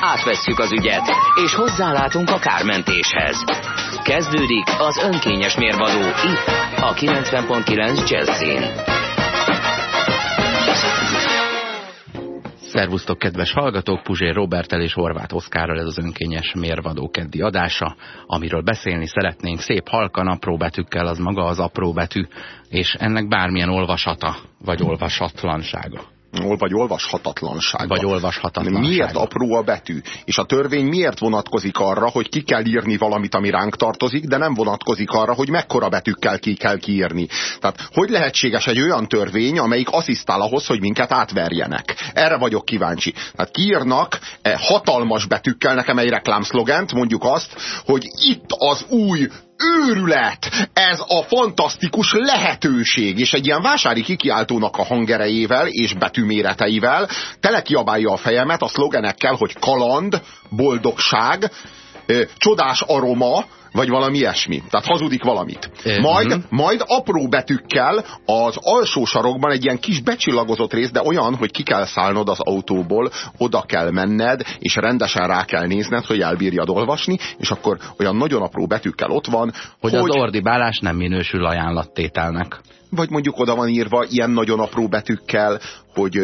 Átvesszük az ügyet, és hozzálátunk a kármentéshez. Kezdődik az önkényes mérvadó itt, a 90.9 Jazzin. Szervusztok, kedves hallgatók! Puzsér Robertel és Horváth Oszkárral ez az önkényes mérvadó keddi adása, amiről beszélni szeretnénk. Szép halkan apró betűkkel, az maga az apró betű, és ennek bármilyen olvasata, vagy olvasatlansága vagy olvashatatlanság. Vagy olvashatatlanság. Miért apró a betű? És a törvény miért vonatkozik arra, hogy ki kell írni valamit, ami ránk tartozik, de nem vonatkozik arra, hogy mekkora betűkkel ki kell kiírni. Tehát hogy lehetséges egy olyan törvény, amelyik asszisztál ahhoz, hogy minket átverjenek? Erre vagyok kíváncsi. Tehát kiírnak e hatalmas betűkkel nekem egy reklámszlogent, mondjuk azt, hogy itt az új őrület, ez a fantasztikus lehetőség, és egy ilyen vásári kikiáltónak a hangerejével és betűméreteivel telekiabálja a fejemet a szlogenekkel, hogy kaland, boldogság, csodás aroma, vagy valami ilyesmi. Tehát hazudik valamit. Majd, majd apró betűkkel az alsó sarokban egy ilyen kis becsillagozott rész, de olyan, hogy ki kell szállnod az autóból, oda kell menned, és rendesen rá kell nézned, hogy elbírjad olvasni, és akkor olyan nagyon apró betűkkel ott van, hogy, hogy az ordibálás nem minősül ajánlattételnek. Vagy mondjuk oda van írva ilyen nagyon apró betűkkel, hogy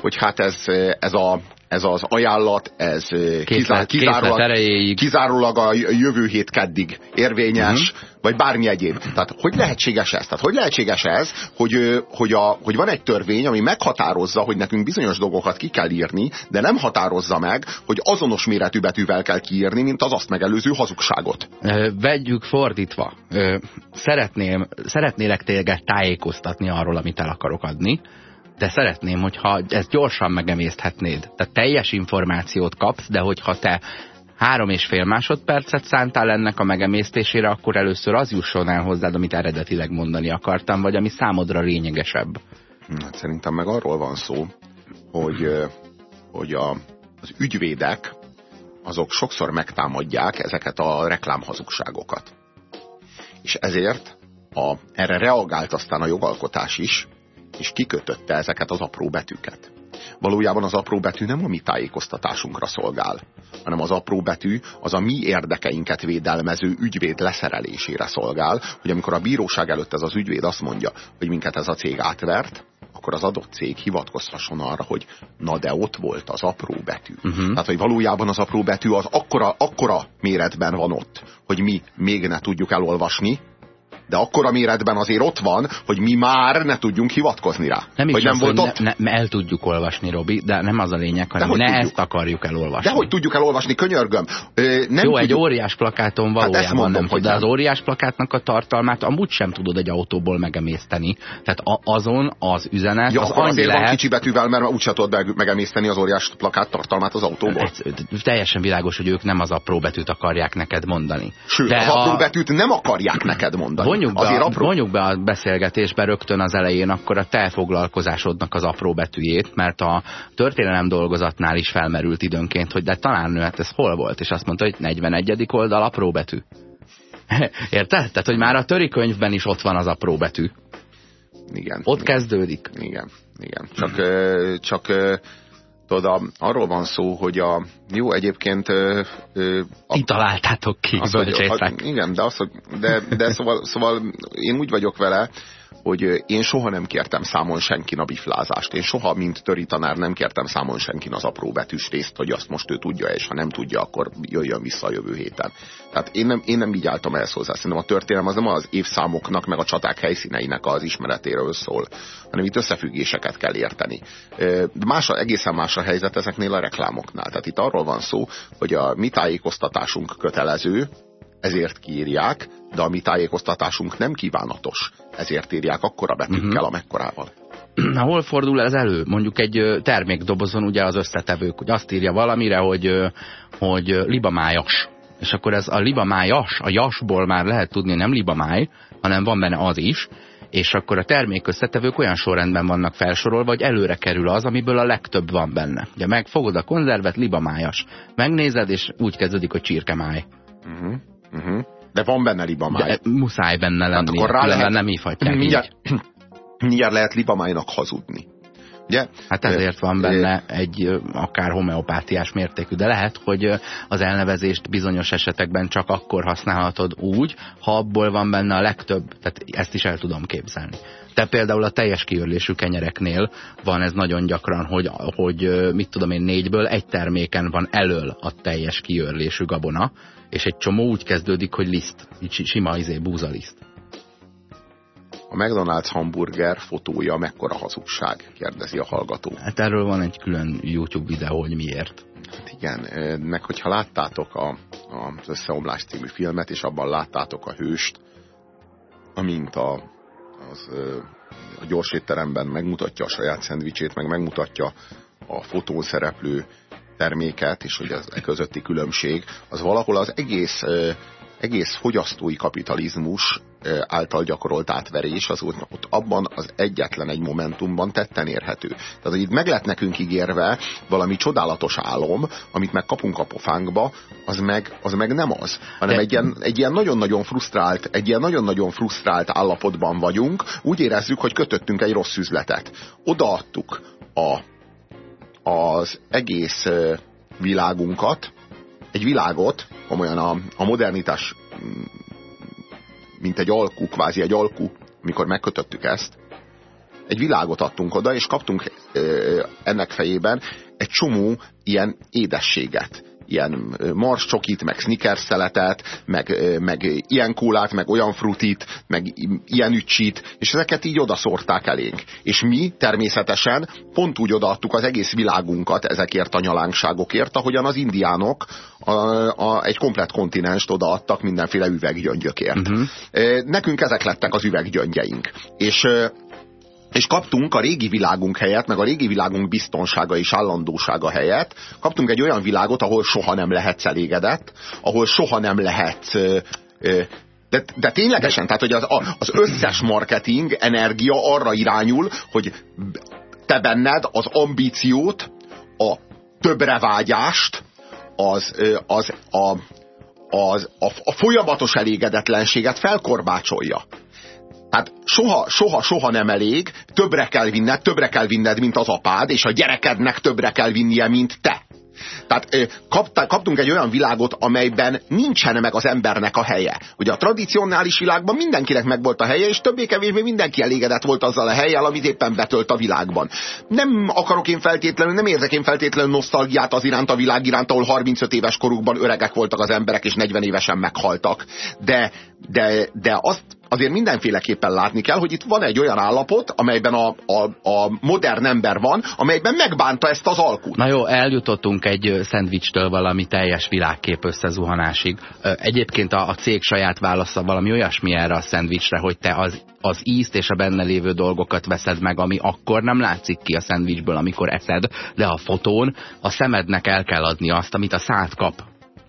hogy hát ez, ez a ez az ajánlat, ez kizár, kizárólag, kizárólag a jövő hét keddig érvényes, uh-huh. vagy bármi egyéb. Tehát hogy lehetséges ez? Tehát hogy lehetséges ez, hogy, hogy, a, hogy van egy törvény, ami meghatározza, hogy nekünk bizonyos dolgokat ki kell írni, de nem határozza meg, hogy azonos méretű betűvel kell kiírni, mint az azt megelőző hazugságot. Vegyük fordítva. Szeretném, szeretnélek téged tájékoztatni arról, amit el akarok adni, de szeretném, hogyha ezt gyorsan megemészthetnéd. Tehát teljes információt kapsz, de hogyha te három és fél másodpercet szántál ennek a megemésztésére, akkor először az jusson el hozzád, amit eredetileg mondani akartam, vagy ami számodra lényegesebb. Hát szerintem meg arról van szó, hogy, hogy a, az ügyvédek azok sokszor megtámadják ezeket a reklámhazugságokat. És ezért a, erre reagált aztán a jogalkotás is, és kikötötte ezeket az apró betűket. Valójában az apró betű nem a mi tájékoztatásunkra szolgál, hanem az apró betű az a mi érdekeinket védelmező ügyvéd leszerelésére szolgál, hogy amikor a bíróság előtt ez az ügyvéd azt mondja, hogy minket ez a cég átvert, akkor az adott cég hivatkozhasson arra, hogy na de ott volt az apró betű. Uh-huh. Tehát, hogy valójában az apró betű az akkora, akkora méretben van ott, hogy mi még ne tudjuk elolvasni, de akkora méretben azért ott van, hogy mi már ne tudjunk hivatkozni rá. Nem is nem az, volt ott. Ne, ne, el tudjuk olvasni, Robi, de nem az a lényeg, hanem ne tudjuk? ezt akarjuk elolvasni. De hogy tudjuk elolvasni, könyörgöm. nem Jó, tudjuk... egy óriás plakáton hát valójában hát mondom, nem hogy de az óriás plakátnak a tartalmát amúgy sem tudod egy autóból megemészteni. Tehát a, azon az üzenet ja, az akkor azért lehet... van kicsi betűvel, mert úgyse tudod megemészteni az óriás plakát tartalmát az autóból. Ez, teljesen világos, hogy ők nem az apró betűt akarják neked mondani. Sőt, de az apró a... betűt nem akarják neked mondani vonjuk be, Azért apró. vonjuk be a beszélgetésbe rögtön az elején akkor a te foglalkozásodnak az apró betűjét, mert a történelem dolgozatnál is felmerült időnként, hogy de talán hát ez hol volt, és azt mondta, hogy 41. oldal apró betű. Érted? Tehát, hogy már a könyvben is ott van az apró betű. Igen. Ott igen. kezdődik. Igen, igen. Csak, csak Tudod, arról van szó, hogy a jó egyébként... A, Ti találtátok ki, az, hogy, a, Igen, de, az, de, de szóval, szóval én úgy vagyok vele, hogy én soha nem kértem számon senkin a biflázást. Én soha, mint töri tanár nem kértem számon senkin az apró betűs részt, hogy azt most ő tudja, és ha nem tudja, akkor jöjjön vissza a jövő héten. Tehát én nem, én nem így álltam ehhez hozzá. Szerintem a történelem az nem az évszámoknak, meg a csaták helyszíneinek az ismeretéről szól, hanem itt összefüggéseket kell érteni. Más, egészen más a helyzet ezeknél a reklámoknál. Tehát itt arról van szó, hogy a mi tájékoztatásunk kötelező, ezért kiírják, de a mi tájékoztatásunk nem kívánatos, ezért írják akkora betűkkel, uh-huh. amekkorával. hol fordul ez elő? Mondjuk egy termékdobozon ugye az összetevők, hogy azt írja valamire, hogy, hogy libamájas. És akkor ez a libamájas, a jasból már lehet tudni, nem libamáj, hanem van benne az is, és akkor a termék összetevők olyan sorrendben vannak felsorolva, hogy előre kerül az, amiből a legtöbb van benne. Ugye megfogod a konzervet, libamájas. Megnézed, és úgy kezdődik, hogy csirkemáj. Uh -huh, uh -huh. De van benne libamáj. De muszáj benne lenni, hát akkor rá lehet, nem hívhatják mindjárt, így. mindjárt lehet libamájnak hazudni. Ugye? Hát ezért van benne egy akár homeopátiás mértékű, de lehet, hogy az elnevezést bizonyos esetekben csak akkor használhatod úgy, ha abból van benne a legtöbb, tehát ezt is el tudom képzelni. De például a teljes kiörlésű kenyereknél van ez nagyon gyakran, hogy, hogy mit tudom én, négyből egy terméken van elől a teljes kiörlésű gabona, és egy csomó úgy kezdődik, hogy liszt, így sima izé, búzaliszt. A McDonald's hamburger fotója mekkora hazugság? kérdezi a hallgató. Hát erről van egy külön YouTube videó, hogy miért. Hát igen, meg hogyha láttátok a, a, az Összeomlás című filmet, és abban láttátok a hőst, amint a, az, a gyorsétteremben megmutatja a saját szendvicsét, meg megmutatja a fotón szereplő terméket, és hogy az e közötti különbség, az valahol az egész egész fogyasztói kapitalizmus által gyakorolt átverés az ott, ott abban az egyetlen egy momentumban tetten érhető. Tehát, hogy itt meg lett nekünk ígérve valami csodálatos álom, amit megkapunk a pofánkba, az meg, az meg nem az, hanem De... egy ilyen, egy ilyen nagyon-nagyon frusztrált, egy ilyen nagyon-nagyon frusztrált állapotban vagyunk, úgy érezzük, hogy kötöttünk egy rossz üzletet. Odaadtuk a, az egész világunkat, egy világot, komolyan a, a modernitás mm, mint egy alkú, kvázi egy alkú, mikor megkötöttük ezt, egy világot adtunk oda, és kaptunk ennek fejében egy csomó ilyen édességet ilyen mars csokit, meg sneakers szeletet, meg, meg ilyen kólát, meg olyan frutit, meg ilyen ücsit, és ezeket így odaszórták elénk. És mi természetesen pont úgy odaadtuk az egész világunkat ezekért a nyalánkságokért, ahogyan az indiánok a, a, egy komplet kontinenst odaadtak mindenféle üveggyöngyökért. Uh mhm. -huh. Nekünk ezek lettek az üveggyöngyeink. És és kaptunk a régi világunk helyett, meg a régi világunk biztonsága és állandósága helyett, kaptunk egy olyan világot, ahol soha nem lehetsz elégedett, ahol soha nem lehetsz de, de ténylegesen, tehát hogy az, az összes marketing energia arra irányul, hogy te benned az ambíciót, a többre vágyást, az, az, a, az, a, a folyamatos elégedetlenséget felkorbácsolja. Hát soha, soha, soha nem elég, többre kell vinned, többre kell vinned, mint az apád, és a gyerekednek többre kell vinnie, mint te. Tehát kapta, kaptunk egy olyan világot, amelyben nincsen meg az embernek a helye. Ugye a tradicionális világban mindenkinek meg volt a helye, és többé-kevésbé mindenki elégedett volt azzal a helyel, amit éppen betölt a világban. Nem akarok én feltétlenül, nem érzek én feltétlenül nosztalgiát az iránt a világ iránt, ahol 35 éves korukban öregek voltak az emberek, és 40 évesen meghaltak. De, de, de azt azért mindenféleképpen látni kell, hogy itt van egy olyan állapot, amelyben a, a, a modern ember van, amelyben megbánta ezt az alkut. Na jó, eljutottunk egy szendvicstől valami teljes világkép összezuhanásig. Egyébként a, a cég saját válasza valami olyasmi erre a szendvicsre, hogy te az, az ízt és a benne lévő dolgokat veszed meg, ami akkor nem látszik ki a szendvicsből, amikor eszed, de a fotón a szemednek el kell adni azt, amit a szád kap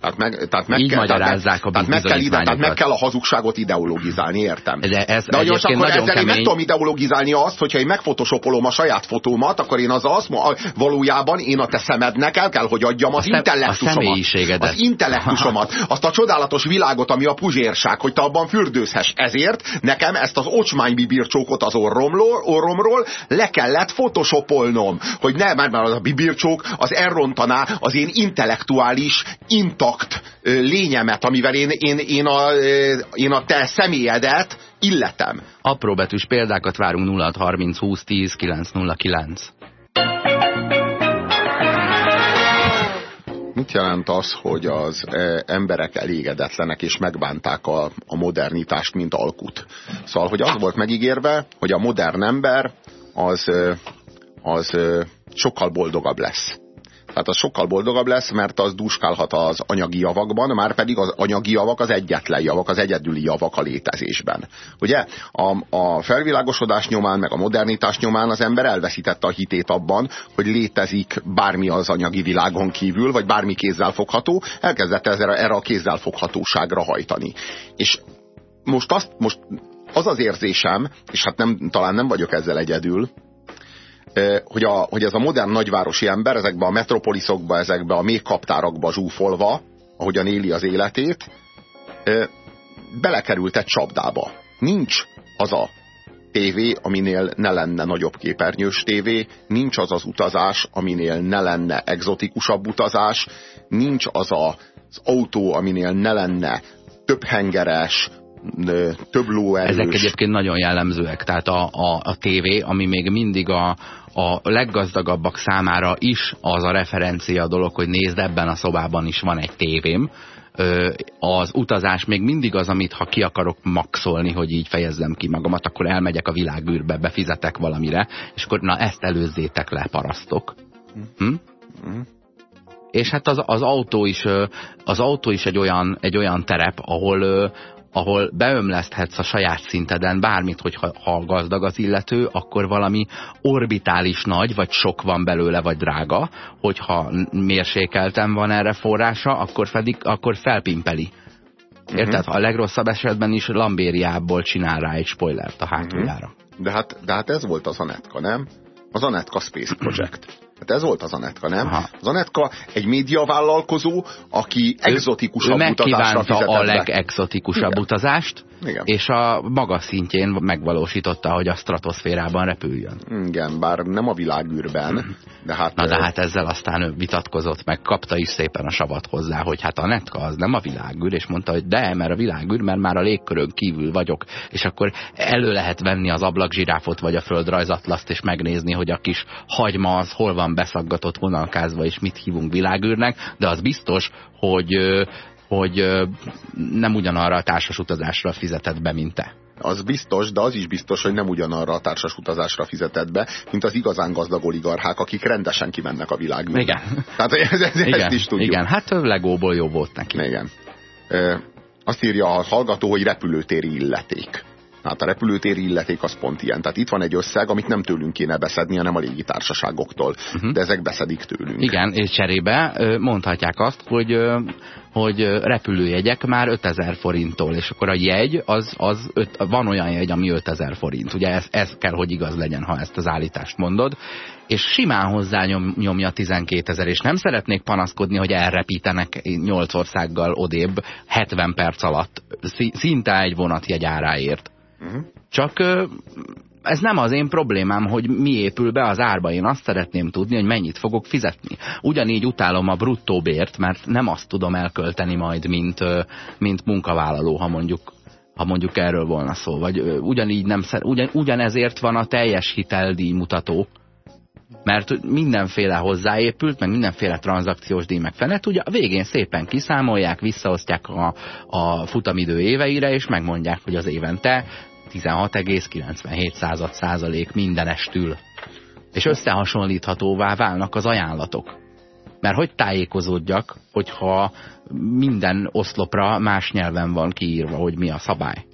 tehát meg, tehát meg Így kell, magyarázzák a tehát meg, kell ide, tehát meg kell a hazugságot ideologizálni, értem. De, ez De nagyon akkor nagyon ezzel kemény... én meg tudom ideologizálni azt, hogyha én megfotosopolom a saját fotómat, akkor én az azt valójában én a te szemednek el kell, hogy adjam az a intellektusomat. Az intellektusomat. Azt a csodálatos világot, ami a puzsérság, hogy te abban fürdőzhess. Ezért nekem ezt az ocsmánybibircsókot az orromról, orromról le kellett photoshopolnom. Hogy ne, mert az a bibircsók az elrontaná az én intellektuális inta intakt lényemet, amivel én, én, én, a, én a te személyedet illetem. Apróbetűs példákat várunk 0 30 20 10 909. Mit jelent az, hogy az emberek elégedetlenek és megbánták a, a modernitást, mint alkut? Szóval, hogy az volt megígérve, hogy a modern ember az, az sokkal boldogabb lesz Tehát az sokkal boldogabb lesz, mert az duskálhat az anyagi javakban, már pedig az anyagi javak az egyetlen javak, az egyedüli javak a létezésben. Ugye a, a felvilágosodás nyomán, meg a modernitás nyomán az ember elveszítette a hitét abban, hogy létezik bármi az anyagi világon kívül, vagy bármi kézzelfogható, elkezdett erre, erre a kézzelfoghatóságra hajtani. És most, azt, most az az érzésem, és hát nem, talán nem vagyok ezzel egyedül, hogy, a, hogy ez a modern nagyvárosi ember ezekbe a metropoliszokba, ezekbe a még kaptárakba zsúfolva, ahogyan éli az életét, belekerült egy csapdába. Nincs az a tévé, aminél ne lenne nagyobb képernyős tévé, nincs az az utazás, aminél ne lenne egzotikusabb utazás, nincs az a, az autó, aminél ne lenne több hengeres, több lóerős. Ezek egyébként nagyon jellemzőek. Tehát a, a, a tévé, ami még mindig a, a leggazdagabbak számára is az a referencia dolog, hogy nézd, ebben a szobában is van egy tévém. Az utazás még mindig az, amit ha ki akarok maxolni, hogy így fejezzem ki magamat, akkor elmegyek a világűrbe, befizetek valamire, és akkor na ezt előzzétek le, parasztok. Hm? Hm? És hát az, az, autó is, az autó is egy olyan, egy olyan terep, ahol, ahol beömleszthetsz a saját szinteden bármit, hogy ha, gazdag az illető, akkor valami orbitális nagy, vagy sok van belőle, vagy drága, hogyha mérsékelten van erre forrása, akkor, pedig, akkor felpimpeli. Érted? Uh mhm. -huh. A legrosszabb esetben is lambériából csinál rá egy spoilert a hátuljára. Uh mhm. -huh. de, hát, de hát ez volt az Anetka, nem? Az Anetka Space Project. Hát ez volt az Anetka, nem? Aha. Az Anetka egy médiavállalkozó, aki exotikusabb ő, ő utazásra fizetett a legexotikusabb Igen. utazást, igen. és a maga szintjén megvalósította, hogy a stratoszférában repüljön. Igen, bár nem a világűrben, de hát... Na de hát ezzel aztán ő vitatkozott, meg kapta is szépen a savat hozzá, hogy hát a netka az nem a világűr, és mondta, hogy de, mert a világűr, mert már a légkörön kívül vagyok, és akkor elő lehet venni az ablakzsiráfot, vagy a földrajzatlaszt, és megnézni, hogy a kis hagyma az hol van beszaggatott vonalkázva, és mit hívunk világűrnek, de az biztos, hogy hogy nem ugyanarra a társas utazásra fizetett be, mint te. Az biztos, de az is biztos, hogy nem ugyanarra a társas utazásra fizetett be, mint az igazán gazdag oligarchák, akik rendesen kimennek a világba. Igen. Tehát ez, ez, Igen. ezt is tudjuk. Igen, hát legóból jó volt neki. Igen. E, azt írja a hallgató, hogy repülőtéri illeték. Hát a repülőtéri illeték az pont ilyen. Tehát itt van egy összeg, amit nem tőlünk kéne beszedni, hanem a légitársaságoktól. Uh mhm. -huh. De ezek beszedik tőlünk. Igen, és cserébe mondhatják azt, hogy hogy repülőjegyek már 5000 forinttól, és akkor a jegy, az, az öt, van olyan jegy, ami 5000 forint. Ugye ez, ez kell, hogy igaz legyen, ha ezt az állítást mondod. És simán hozzá nyom, nyomja 12 ezer, és nem szeretnék panaszkodni, hogy elrepítenek 8 országgal odébb 70 perc alatt, szinte egy vonatjegy áráért. Uh -huh. Csak ez nem az én problémám, hogy mi épül be az árba. Én azt szeretném tudni, hogy mennyit fogok fizetni. Ugyanígy utálom a bruttó bért, mert nem azt tudom elkölteni majd, mint, mint munkavállaló, ha mondjuk ha mondjuk erről volna szó. Vagy ugyanígy nem szer, ugyan, ugyanezért van a teljes hiteldíj mutató, mert mindenféle hozzáépült, meg mindenféle tranzakciós díj meg fenet, ugye a végén szépen kiszámolják, visszaosztják a, a futamidő éveire, és megmondják, hogy az évente 16,97 százalék mindenestül. És összehasonlíthatóvá válnak az ajánlatok. Mert hogy tájékozódjak, hogyha minden oszlopra más nyelven van kiírva, hogy mi a szabály?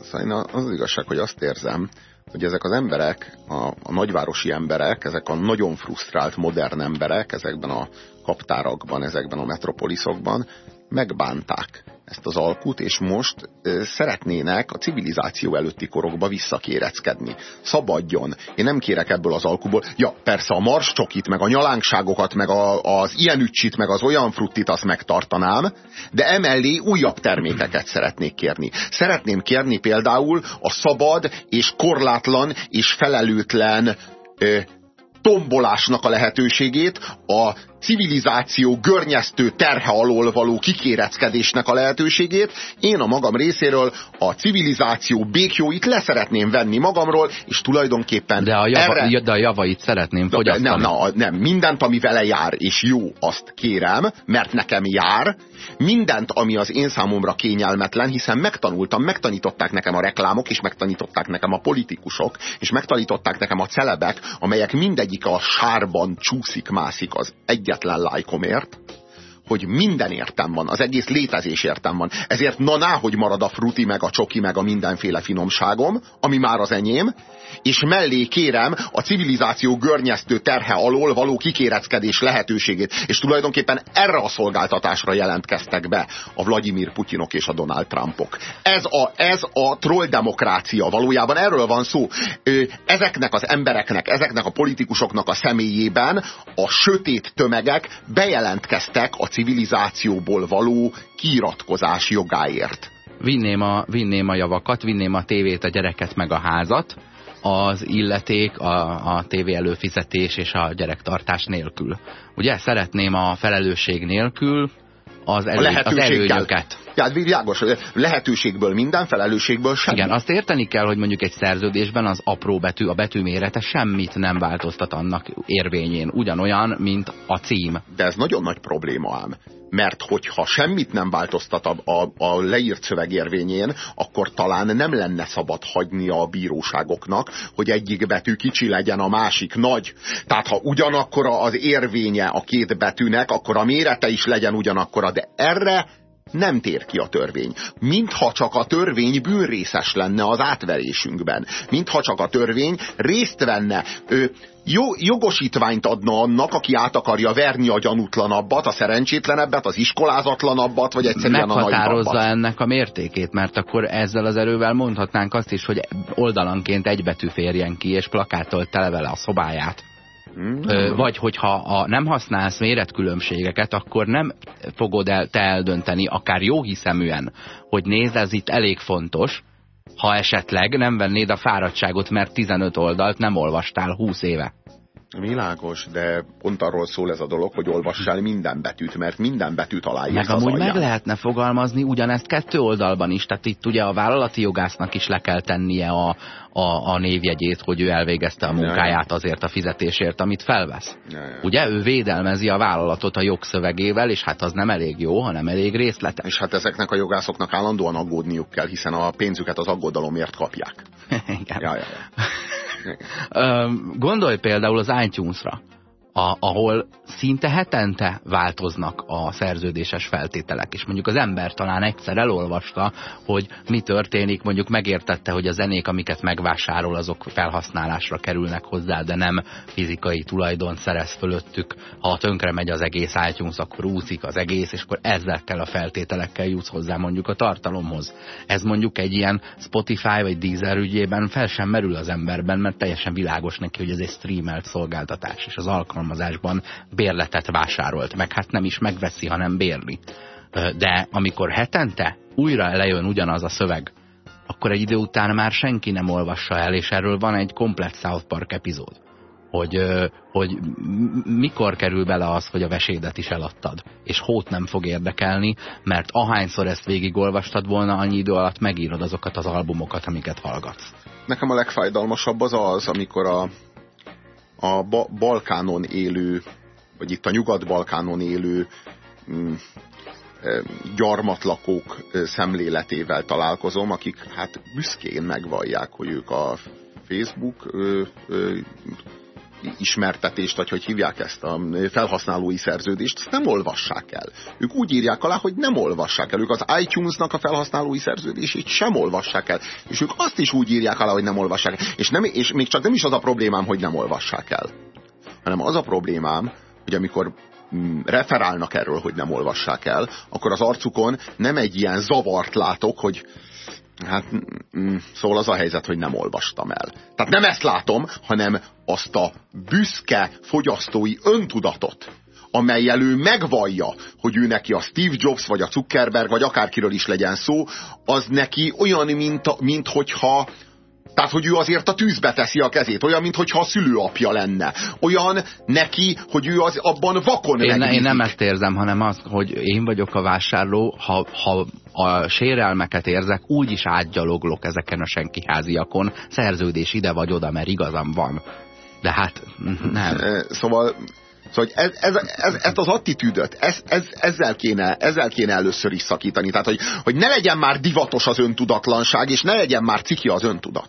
Szóval az, az igazság, hogy azt érzem, hogy ezek az emberek, a, a nagyvárosi emberek, ezek a nagyon frusztrált modern emberek ezekben a kaptárakban, ezekben a metropoliszokban megbánták ezt az alkut, és most ö, szeretnének a civilizáció előtti korokba visszakéreckedni. Szabadjon. Én nem kérek ebből az alkuból. Ja, persze a mars csokit, meg a nyalánkságokat, meg a, az ilyen ücsit, meg az olyan fruttit azt megtartanám, de emellé újabb termékeket szeretnék kérni. Szeretném kérni például a szabad és korlátlan és felelőtlen ö, tombolásnak a lehetőségét a civilizáció görnyeztő terhe alól való kikéreckedésnek a lehetőségét, én a magam részéről a civilizáció békjóit leszeretném venni magamról, és tulajdonképpen de a, java, erre... de a javait szeretném fogyasztani. Nem, nem, nem, mindent, ami vele jár, és jó, azt kérem, mert nekem jár, mindent, ami az én számomra kényelmetlen, hiszen megtanultam, megtanították nekem a reklámok, és megtanították nekem a politikusok, és megtanították nekem a celebek, amelyek mindegyik a sárban csúszik, mászik az egyetlen lájkomért, hogy minden értem van, az egész létezés értem van. Ezért na ná, hogy marad a fruti, meg a csoki, meg a mindenféle finomságom, ami már az enyém, és mellé kérem a civilizáció görnyeztő terhe alól való kikéreckedés lehetőségét. És tulajdonképpen erre a szolgáltatásra jelentkeztek be a Vladimir Putyinok és a Donald Trumpok. Ez a, ez a troll demokrácia, valójában erről van szó. Ezeknek az embereknek, ezeknek a politikusoknak a személyében a sötét tömegek bejelentkeztek a civilizációból való kiiratkozás jogáért. Vinném a, vinném a javakat, vinném a tévét, a gyereket, meg a házat, az illeték, a, a tévé előfizetés és a gyerektartás nélkül. Ugye szeretném a felelősség nélkül az, elő, az előnyöket. Ja, világos, lehetőségből minden, felelősségből semmi. Igen, azt érteni kell, hogy mondjuk egy szerződésben az apró betű, a betű mérete semmit nem változtat annak érvényén. Ugyanolyan, mint a cím. De ez nagyon nagy probléma ám mert hogyha semmit nem változtat a, a, a leírt szöveg érvényén, akkor talán nem lenne szabad hagynia a bíróságoknak, hogy egyik betű kicsi legyen, a másik nagy. Tehát ha ugyanakkor az érvénye a két betűnek, akkor a mérete is legyen ugyanakkora, de erre nem tér ki a törvény. Mintha csak a törvény bűnrészes lenne az átverésünkben. Mintha csak a törvény részt venne. Ő, jó, jogosítványt adna annak, aki át akarja verni a gyanútlanabbat, a szerencsétlenebbet, az iskolázatlanabbat, vagy egyszerűen a Meghatározza ennek a mértékét, mert akkor ezzel az erővel mondhatnánk azt is, hogy oldalanként egy betű férjen ki, és plakától tele vele a szobáját. Hmm. Vagy hogyha a, nem használsz méretkülönbségeket, akkor nem fogod el, te eldönteni, akár jó hiszeműen, hogy nézd, ez itt elég fontos, ha esetleg nem vennéd a fáradtságot, mert 15 oldalt nem olvastál 20 éve. Világos, de pont arról szól ez a dolog, hogy olvassál minden betűt, mert minden betűt aláírsz Meg amúgy meg lehetne fogalmazni ugyanezt kettő oldalban is, tehát itt ugye a vállalati jogásznak is le kell tennie a, a, a névjegyét, hogy ő elvégezte a munkáját azért a fizetésért, amit felvesz. Jaj. Ugye ő védelmezi a vállalatot a jogszövegével, és hát az nem elég jó, hanem elég részletes. És hát ezeknek a jogászoknak állandóan aggódniuk kell, hiszen a pénzüket az aggodalomért kapják. Igen. Jaj. Gondolj például az iTunes-ra a, ahol szinte hetente változnak a szerződéses feltételek, és mondjuk az ember talán egyszer elolvasta, hogy mi történik, mondjuk megértette, hogy a zenék, amiket megvásárol, azok felhasználásra kerülnek hozzá, de nem fizikai tulajdon szerez fölöttük. Ha tönkre megy az egész iTunes, akkor úszik az egész, és akkor ezekkel a feltételekkel jutsz hozzá mondjuk a tartalomhoz. Ez mondjuk egy ilyen Spotify vagy Deezer ügyében fel sem merül az emberben, mert teljesen világos neki, hogy ez egy streamelt szolgáltatás, és az alkalom alkalmazásban bérletet vásárolt, meg hát nem is megveszi, hanem bérli. De amikor hetente újra lejön ugyanaz a szöveg, akkor egy idő után már senki nem olvassa el, és erről van egy komplet South Park epizód. Hogy, hogy mikor kerül bele az, hogy a vesédet is eladtad, és hót nem fog érdekelni, mert ahányszor ezt végigolvastad volna, annyi idő alatt megírod azokat az albumokat, amiket hallgatsz. Nekem a legfájdalmasabb az az, amikor a, a ba Balkánon élő, vagy itt a Nyugat-Balkánon élő mm, e, gyarmatlakók e, szemléletével találkozom, akik hát büszkén megvallják, hogy ők a Facebook ismertetést, vagy hogy hívják ezt a felhasználói szerződést, azt nem olvassák el. Ők úgy írják alá, hogy nem olvassák el. Ők az iTunes-nak a felhasználói szerződését sem olvassák el. És ők azt is úgy írják alá, hogy nem olvassák el. És, nem, és még csak nem is az a problémám, hogy nem olvassák el. Hanem az a problémám, hogy amikor mm, referálnak erről, hogy nem olvassák el, akkor az arcukon nem egy ilyen zavart látok, hogy Hát, szóval az a helyzet, hogy nem olvastam el. Tehát nem ezt látom, hanem azt a büszke fogyasztói öntudatot, amelyel ő megvallja, hogy ő neki a Steve Jobs, vagy a Zuckerberg, vagy akárkiről is legyen szó, az neki olyan, mint, mint hogyha Tehát, hogy ő azért a tűzbe teszi a kezét, olyan, mintha a szülőapja lenne. Olyan neki, hogy ő az abban vakon én, én nem ezt érzem, hanem az, hogy én vagyok a vásárló, ha, ha a sérelmeket érzek, úgy is átgyaloglok ezeken a senkiháziakon, szerződés ide vagy oda, mert igazam van. De hát nem. Szóval Szóval ez, ez, ez, ezt az attitűdöt, ez, ez, ezzel, kéne, ezzel kéne először is szakítani. Tehát, hogy, hogy ne legyen már divatos az öntudatlanság, és ne legyen már ciki az öntudat.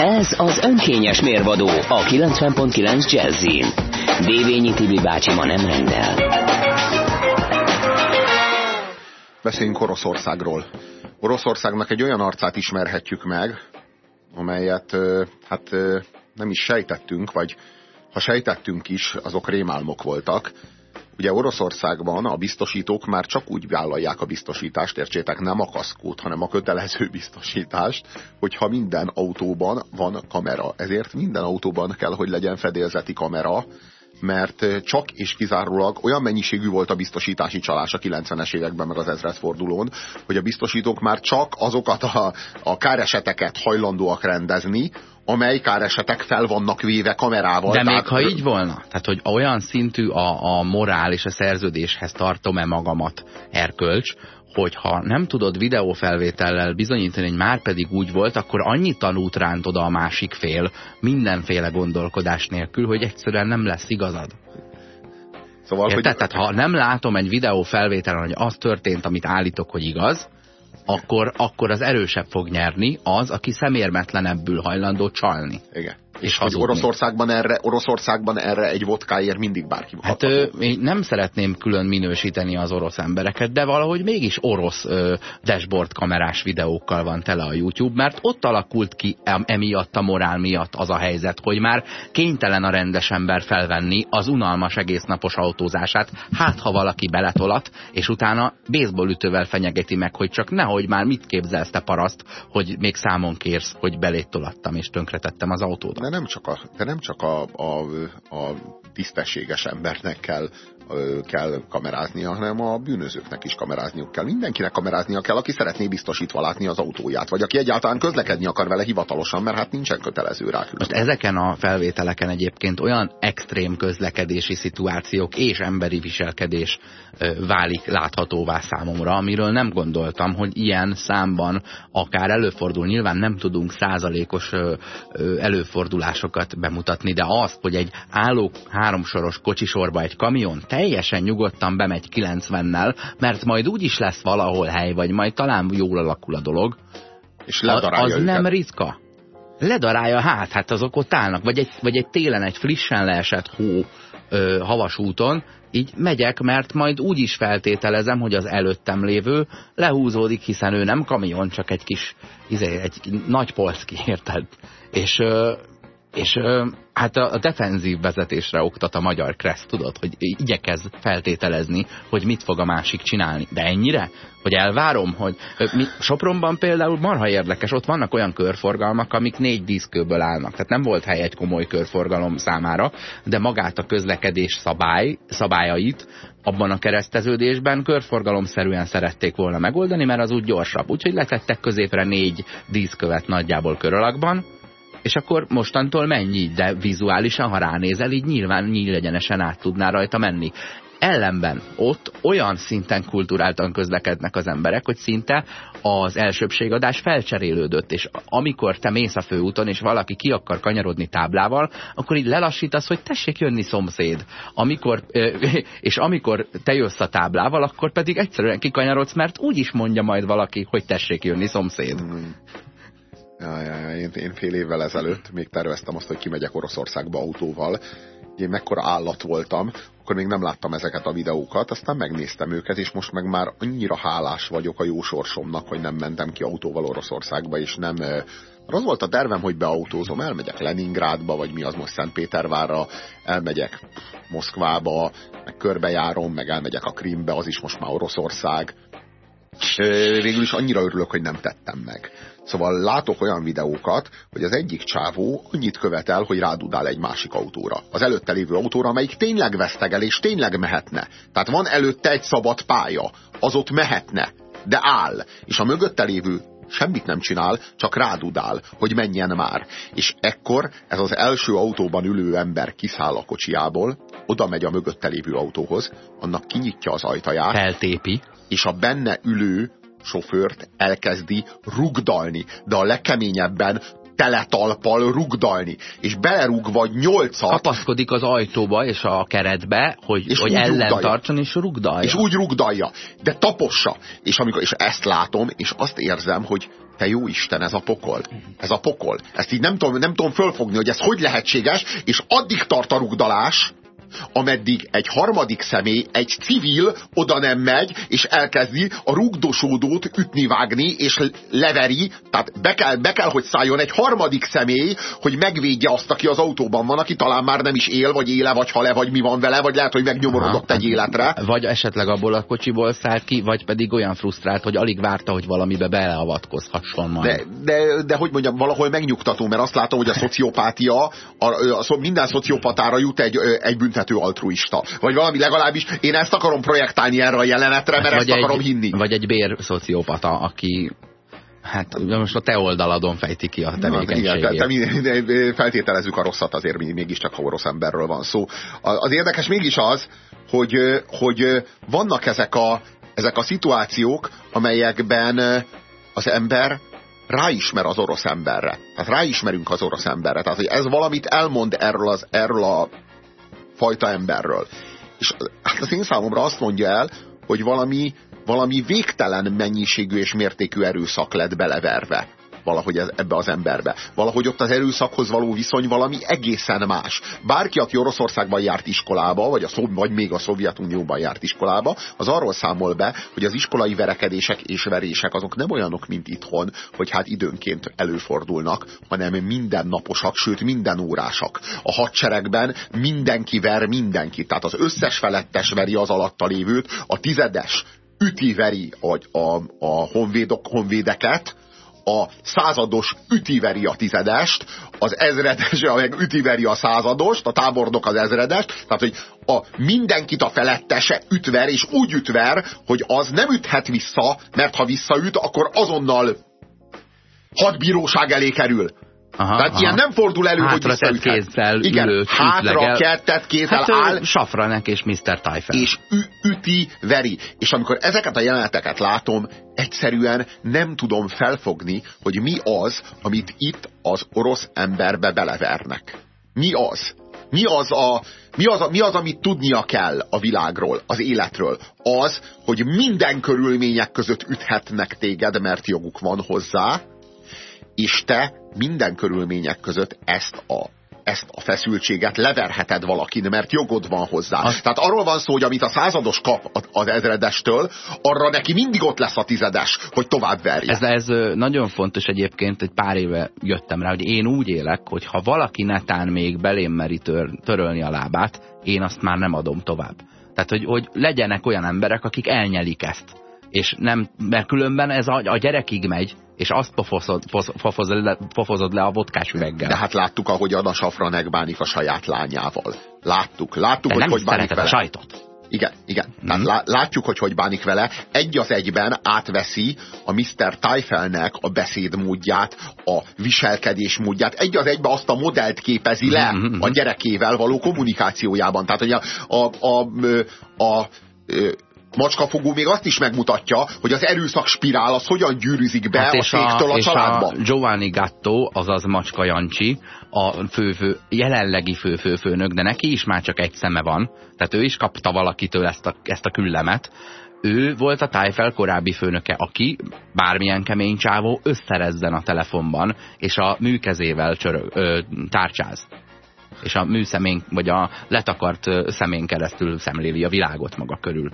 Ez az önkényes mérvadó a 90.9 Jazzin. Dévényi Tibi bácsi ma nem rendel. Beszéljünk Oroszországról. Oroszországnak egy olyan arcát ismerhetjük meg, amelyet hát nem is sejtettünk, vagy ha sejtettünk is, azok rémálmok voltak. Ugye Oroszországban a biztosítók már csak úgy vállalják a biztosítást, értsétek, nem a kaszkót, hanem a kötelező biztosítást, hogyha minden autóban van kamera. Ezért minden autóban kell, hogy legyen fedélzeti kamera, mert csak és kizárólag olyan mennyiségű volt a biztosítási csalás a 90-es években, meg az ezredfordulón, hogy a biztosítók már csak azokat a, a káreseteket hajlandóak rendezni, amely káresetek fel vannak véve kamerával. De még ha így volna, tehát hogy olyan szintű a, a morál és a szerződéshez tartom-e magamat erkölcs, hogyha nem tudod videófelvétellel bizonyítani, hogy már pedig úgy volt, akkor annyit tanút rántod a másik fél mindenféle gondolkodás nélkül, hogy egyszerűen nem lesz igazad. Szóval, Érted? hogy... Tehát ha nem látom egy videófelvételen, hogy az történt, amit állítok, hogy igaz, akkor, akkor az erősebb fog nyerni az, aki szemérmetlenebbül hajlandó csalni. Igen. És hogy Oroszországban erre, Oroszországban erre egy vodkáért mindig bárki Hát ö, én nem szeretném külön minősíteni az orosz embereket, de valahogy mégis orosz ö, dashboard kamerás videókkal van tele a YouTube, mert ott alakult ki emiatt a morál miatt az a helyzet, hogy már kénytelen a rendes ember felvenni az unalmas egésznapos autózását, hát ha valaki beletolat, és utána baseballütővel fenyegeti meg, hogy csak nehogy már mit képzelsz te paraszt, hogy még számon kérsz, hogy belét tolattam és tönkretettem az autódat nem csak a, de nem csak a, a, a tisztességes embernek kell kell kameráznia, hanem a bűnözőknek is kamerázniuk kell. Mindenkinek kameráznia kell, aki szeretné biztosítva látni az autóját, vagy aki egyáltalán közlekedni akar vele hivatalosan, mert hát nincsen kötelező rá. Most ezeken a felvételeken egyébként olyan extrém közlekedési szituációk és emberi viselkedés válik láthatóvá számomra, amiről nem gondoltam, hogy ilyen számban akár előfordul. Nyilván nem tudunk százalékos előfordulásokat bemutatni, de azt, hogy egy álló háromsoros kocsisorba egy kamion teljesen nyugodtan bemegy 90-nel, mert majd úgy is lesz valahol hely, vagy majd talán jól alakul a dolog. És az, az nem ritka. Ledarálja hát, hát azok ott állnak. Vagy egy, vagy egy télen egy frissen leesett hó ö, havas úton, így megyek, mert majd úgy is feltételezem, hogy az előttem lévő lehúzódik, hiszen ő nem kamion, csak egy kis, izé, egy nagy polcki, érted? És, és ö, hát a, a defenzív vezetésre oktat a magyar kressz, tudod, hogy igyekez feltételezni, hogy mit fog a másik csinálni. De ennyire? Hogy elvárom, hogy mi, Sopronban például marha érdekes, ott vannak olyan körforgalmak, amik négy díszkőből állnak. Tehát nem volt hely egy komoly körforgalom számára, de magát a közlekedés szabály, szabályait abban a kereszteződésben körforgalomszerűen szerették volna megoldani, mert az úgy gyorsabb. Úgyhogy letettek középre négy díszkövet nagyjából körölakban, és akkor mostantól mennyi, de vizuálisan, ha ránézel, így nyilván nyílegyenesen át tudná rajta menni. Ellenben ott olyan szinten kulturáltan közlekednek az emberek, hogy szinte az elsőbségadás felcserélődött, és amikor te mész a főúton, és valaki ki akar kanyarodni táblával, akkor így lelassítasz, hogy tessék jönni szomszéd. Amikor, és amikor te jössz a táblával, akkor pedig egyszerűen kikanyarodsz, mert úgy is mondja majd valaki, hogy tessék jönni szomszéd. Ja, ja, ja. Én, én fél évvel ezelőtt még terveztem azt, hogy kimegyek Oroszországba autóval. Én mekkora állat voltam, akkor még nem láttam ezeket a videókat, aztán megnéztem őket, és most meg már annyira hálás vagyok a jó sorsomnak, hogy nem mentem ki autóval Oroszországba, és nem Az volt a tervem, hogy beautózom, elmegyek Leningrádba, vagy mi az most Szentpétervárra, elmegyek Moszkvába, meg körbejárom, meg elmegyek a Krimbe, az is most már Oroszország. Végül is annyira örülök, hogy nem tettem meg. Szóval látok olyan videókat, hogy az egyik csávó annyit követel, hogy rádudál egy másik autóra. Az előtte lévő autóra, amelyik tényleg vesztegel, és tényleg mehetne. Tehát van előtte egy szabad pálya, az ott mehetne, de áll. És a mögötte lévő semmit nem csinál, csak rádudál, hogy menjen már. És ekkor ez az első autóban ülő ember kiszáll a kocsiából, oda megy a mögötte lévő autóhoz, annak kinyitja az ajtaját. Feltépi. És a benne ülő sofőrt elkezdi rugdalni, de a legkeményebben teletalpal rugdalni, és belerúg vagy nyolcat. Kapaszkodik az ajtóba és a keretbe, hogy, és hogy ellen tartson, és rugdalja. És úgy rugdalja, de tapossa. És, amikor, és ezt látom, és azt érzem, hogy te jó Isten, ez a pokol. Ez a pokol. Ezt így nem tudom, nem tudom fölfogni, hogy ez hogy lehetséges, és addig tart a rugdalás, ameddig egy harmadik személy, egy civil oda nem megy, és elkezdi a rugdosódót ütni-vágni, és leveri, tehát be kell, be kell, hogy szálljon egy harmadik személy, hogy megvédje azt, aki az autóban van, aki talán már nem is él, vagy éle, vagy hale, vagy mi van vele, vagy lehet, hogy megnyomorodott egy életre. Vagy esetleg abból a kocsiból szállt ki, vagy pedig olyan frusztrált, hogy alig várta, hogy valamibe beleavatkozhasson majd. De, de, de hogy mondjam, valahol megnyugtató, mert azt látom, hogy a szociopátia, a, a, a, minden szociopatára jut egy, egy büntet büntető altruista. Vagy valami legalábbis én ezt akarom projektálni erre a jelenetre, mert vagy ezt akarom egy, hinni. Vagy egy bér szociopata, aki Hát most a te oldaladon fejti ki a tevékenységét. Na, igen, te, te, feltételezzük a rosszat azért mégiscsak, ha rossz emberről van szó. Az érdekes mégis az, hogy, hogy vannak ezek a, ezek a szituációk, amelyekben az ember ráismer az orosz emberre. Tehát ráismerünk az orosz emberre. Tehát, hogy ez valamit elmond erről, az, erről a fajta emberről. És hát az én számomra azt mondja el, hogy valami, valami végtelen mennyiségű és mértékű erőszak lett beleverve valahogy ebbe az emberbe. Valahogy ott az erőszakhoz való viszony valami egészen más. Bárki, aki Oroszországban járt iskolába, vagy, a, vagy még a Szovjetunióban járt iskolába, az arról számol be, hogy az iskolai verekedések és verések azok nem olyanok, mint itthon, hogy hát időnként előfordulnak, hanem mindennaposak, sőt minden órásak. A hadseregben mindenki ver mindenkit, tehát az összes felettes veri az alatta lévőt, a tizedes üti veri a, a, a honvédok, honvédeket, a százados ütiveri a tizedest, az ezredes meg ütiveri a századost, a tábornok az ezredest, tehát hogy a mindenkit a felettese ütver, és úgy ütver, hogy az nem üthet vissza, mert ha visszaüt, akkor azonnal hadbíróság elé kerül. Aha, Tehát aha. ilyen nem fordul elő, hátra hogy visszaüthet. kézzel Igen, ülő, hátra kettet kézzel hát áll. Safranek és Mr. Typhon. És üti, veri. És amikor ezeket a jeleneteket látom, egyszerűen nem tudom felfogni, hogy mi az, amit itt az orosz emberbe belevernek. Mi az? Mi az, a, mi, az a, mi az, amit tudnia kell a világról, az életről? Az, hogy minden körülmények között üthetnek téged, mert joguk van hozzá, és te minden körülmények között ezt a ezt a feszültséget leverheted valakin, mert jogod van hozzá. Az... Tehát arról van szó, hogy amit a százados kap az ezredestől, arra neki mindig ott lesz a tizedes, hogy tovább verje. Ez, ez nagyon fontos egyébként, egy pár éve jöttem rá, hogy én úgy élek, hogy ha valaki netán még belém meri tör, törölni a lábát, én azt már nem adom tovább. Tehát, hogy, hogy legyenek olyan emberek, akik elnyelik ezt. És nem, mert különben ez a, a gyerekig megy, és azt pofozod, pofozod, le, pofozod le a vodkás üveggel. De hát láttuk, ahogy Anna Safranek bánik a saját lányával. Láttuk, láttuk, De hogy hogy bánik vele. a sajtot. Igen, igen. Mm. Tehát lá, látjuk, hogy hogy bánik vele. Egy az egyben átveszi a Mr. Tyfelnek a beszédmódját, a viselkedés módját. Egy az egyben azt a modellt képezi le mm -hmm. a gyerekével való kommunikációjában. Tehát, hogy a, a, a, a, a macskafogó még azt is megmutatja, hogy az erőszak spirál az hogyan gyűrűzik be hát a széktől a, a családba. A Giovanni Gatto, azaz Macska Jancsi, a főfő, jelenlegi főfőfőnök, de neki is már csak egy szeme van, tehát ő is kapta valakitől ezt a, ezt a küllemet. Ő volt a Tájfel korábbi főnöke, aki bármilyen kemény csávó összerezzen a telefonban, és a műkezével csörög, ö, tárcsáz és a műszemén, vagy a letakart szemén keresztül szemléli a világot maga körül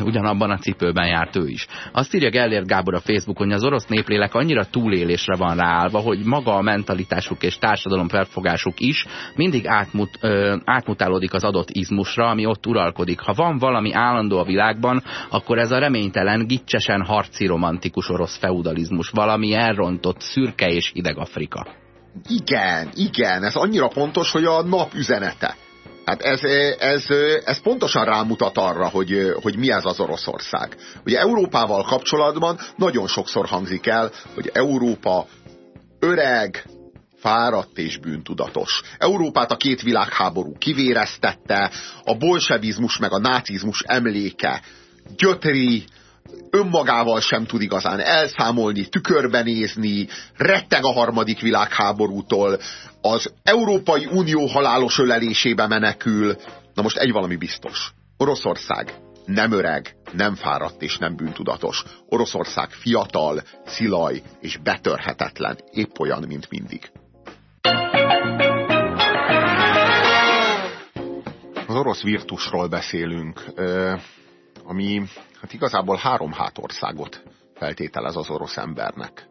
ugyanabban a cipőben járt ő is. Azt írja Gellért Gábor a Facebookon, hogy az orosz néplélek annyira túlélésre van ráállva, hogy maga a mentalitásuk és társadalom felfogásuk is mindig átmut, ö, átmutálódik az adott izmusra, ami ott uralkodik. Ha van valami állandó a világban, akkor ez a reménytelen, gicsesen harci romantikus orosz feudalizmus, valami elrontott, szürke és hideg Afrika. Igen, igen, ez annyira pontos, hogy a nap üzenete. Hát ez, ez, ez pontosan rámutat arra, hogy, hogy mi ez az Oroszország. Ugye Európával kapcsolatban nagyon sokszor hangzik el, hogy Európa öreg, fáradt és bűntudatos. Európát a két világháború kivéreztette, a bolsevizmus meg a nácizmus emléke gyötri, önmagával sem tud igazán elszámolni, tükörbenézni, retteg a harmadik világháborútól, az Európai Unió halálos ölelésébe menekül. Na most egy valami biztos. Oroszország nem öreg, nem fáradt és nem bűntudatos. Oroszország fiatal, szilaj és betörhetetlen, épp olyan, mint mindig. Az orosz virtusról beszélünk, ami hát igazából három hátországot feltételez az orosz embernek,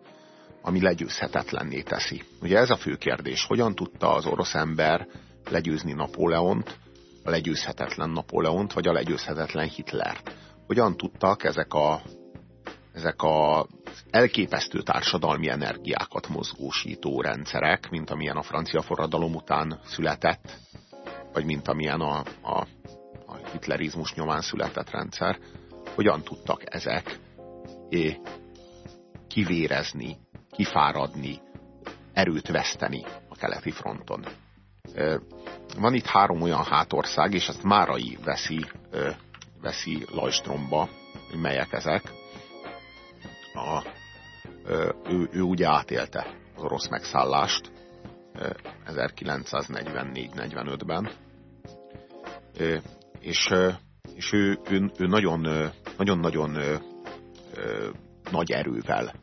ami legyőzhetetlenné teszi. Ugye ez a fő kérdés, hogyan tudta az orosz ember legyőzni Napóleont, a legyőzhetetlen Napóleont, vagy a legyőzhetetlen Hitlert. Hogyan tudtak ezek a, ezek a elképesztő társadalmi energiákat mozgósító rendszerek, mint amilyen a francia forradalom után született, vagy mint amilyen a, a, a hitlerizmus nyomán született rendszer, hogyan tudtak ezek kivérezni, kifáradni, erőt veszteni a keleti fronton. Van itt három olyan hátország, és ezt Márai veszi, veszi Lajstromba, melyek ezek. A, ő, ő ugye átélte az orosz megszállást 1944-45-ben, és, és ő, ő, ő nagyon nagyon-nagyon nagy erővel,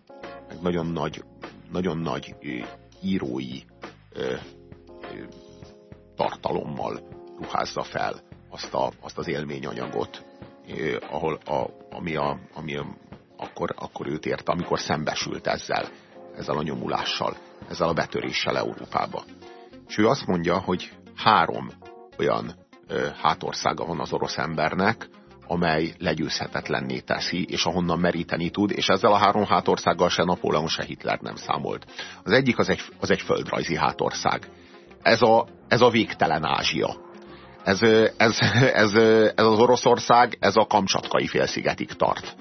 meg nagyon nagy, nagyon nagy írói tartalommal ruházza fel azt, a, azt az élményanyagot, ahol a, ami, a, ami a, akkor, akkor őt érte, amikor szembesült ezzel, ezzel a nyomulással, ezzel a betöréssel Európába. És ő azt mondja, hogy három olyan hátországa van az orosz embernek, amely legyőzhetetlenné teszi, és ahonnan meríteni tud, és ezzel a három hátországgal se Napóleon, se Hitler nem számolt. Az egyik az egy, az egy földrajzi hátország. Ez a, ez a végtelen Ázsia. Ez, ez, ez, ez az Oroszország, ez a Kamcsatkai félszigetig tart.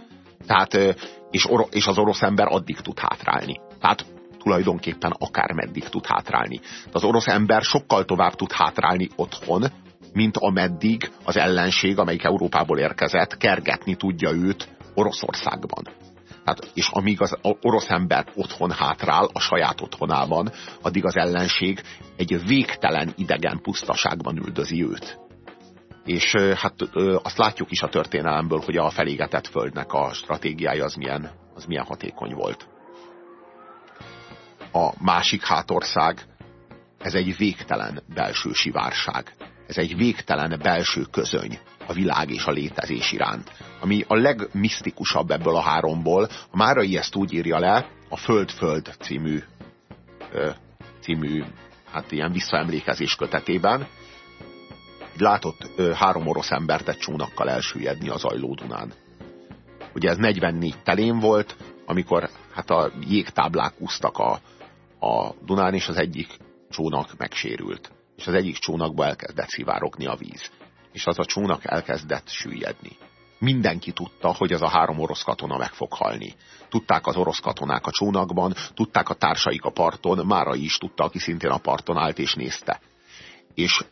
Tehát, és, or, és az orosz ember addig tud hátrálni. Tehát tulajdonképpen akár meddig tud hátrálni. Az orosz ember sokkal tovább tud hátrálni otthon, mint ameddig az ellenség, amelyik Európából érkezett, kergetni tudja őt Oroszországban. Hát, és amíg az orosz ember otthon hátrál, a saját otthonában, addig az ellenség egy végtelen idegen pusztaságban üldözi őt. És hát azt látjuk is a történelemből, hogy a felégetett földnek a stratégiája az milyen, az milyen hatékony volt. A másik hátország, ez egy végtelen belső sivárság ez egy végtelen belső közöny a világ és a létezés iránt. Ami a legmisztikusabb ebből a háromból, a Márai ezt úgy írja le, a Föld-Föld című, ö, című hát ilyen visszaemlékezés kötetében, látott ö, három orosz embert egy csónakkal elsüllyedni az Ajló Dunán. Ugye ez 44 telén volt, amikor hát a jégtáblák úsztak a, a Dunán, és az egyik csónak megsérült és az egyik csónakba elkezdett szivárogni a víz. És az a csónak elkezdett süllyedni. Mindenki tudta, hogy ez a három orosz katona meg fog halni. Tudták az orosz katonák a csónakban, tudták a társaik a parton, Mára is tudta, aki szintén a parton állt és nézte. És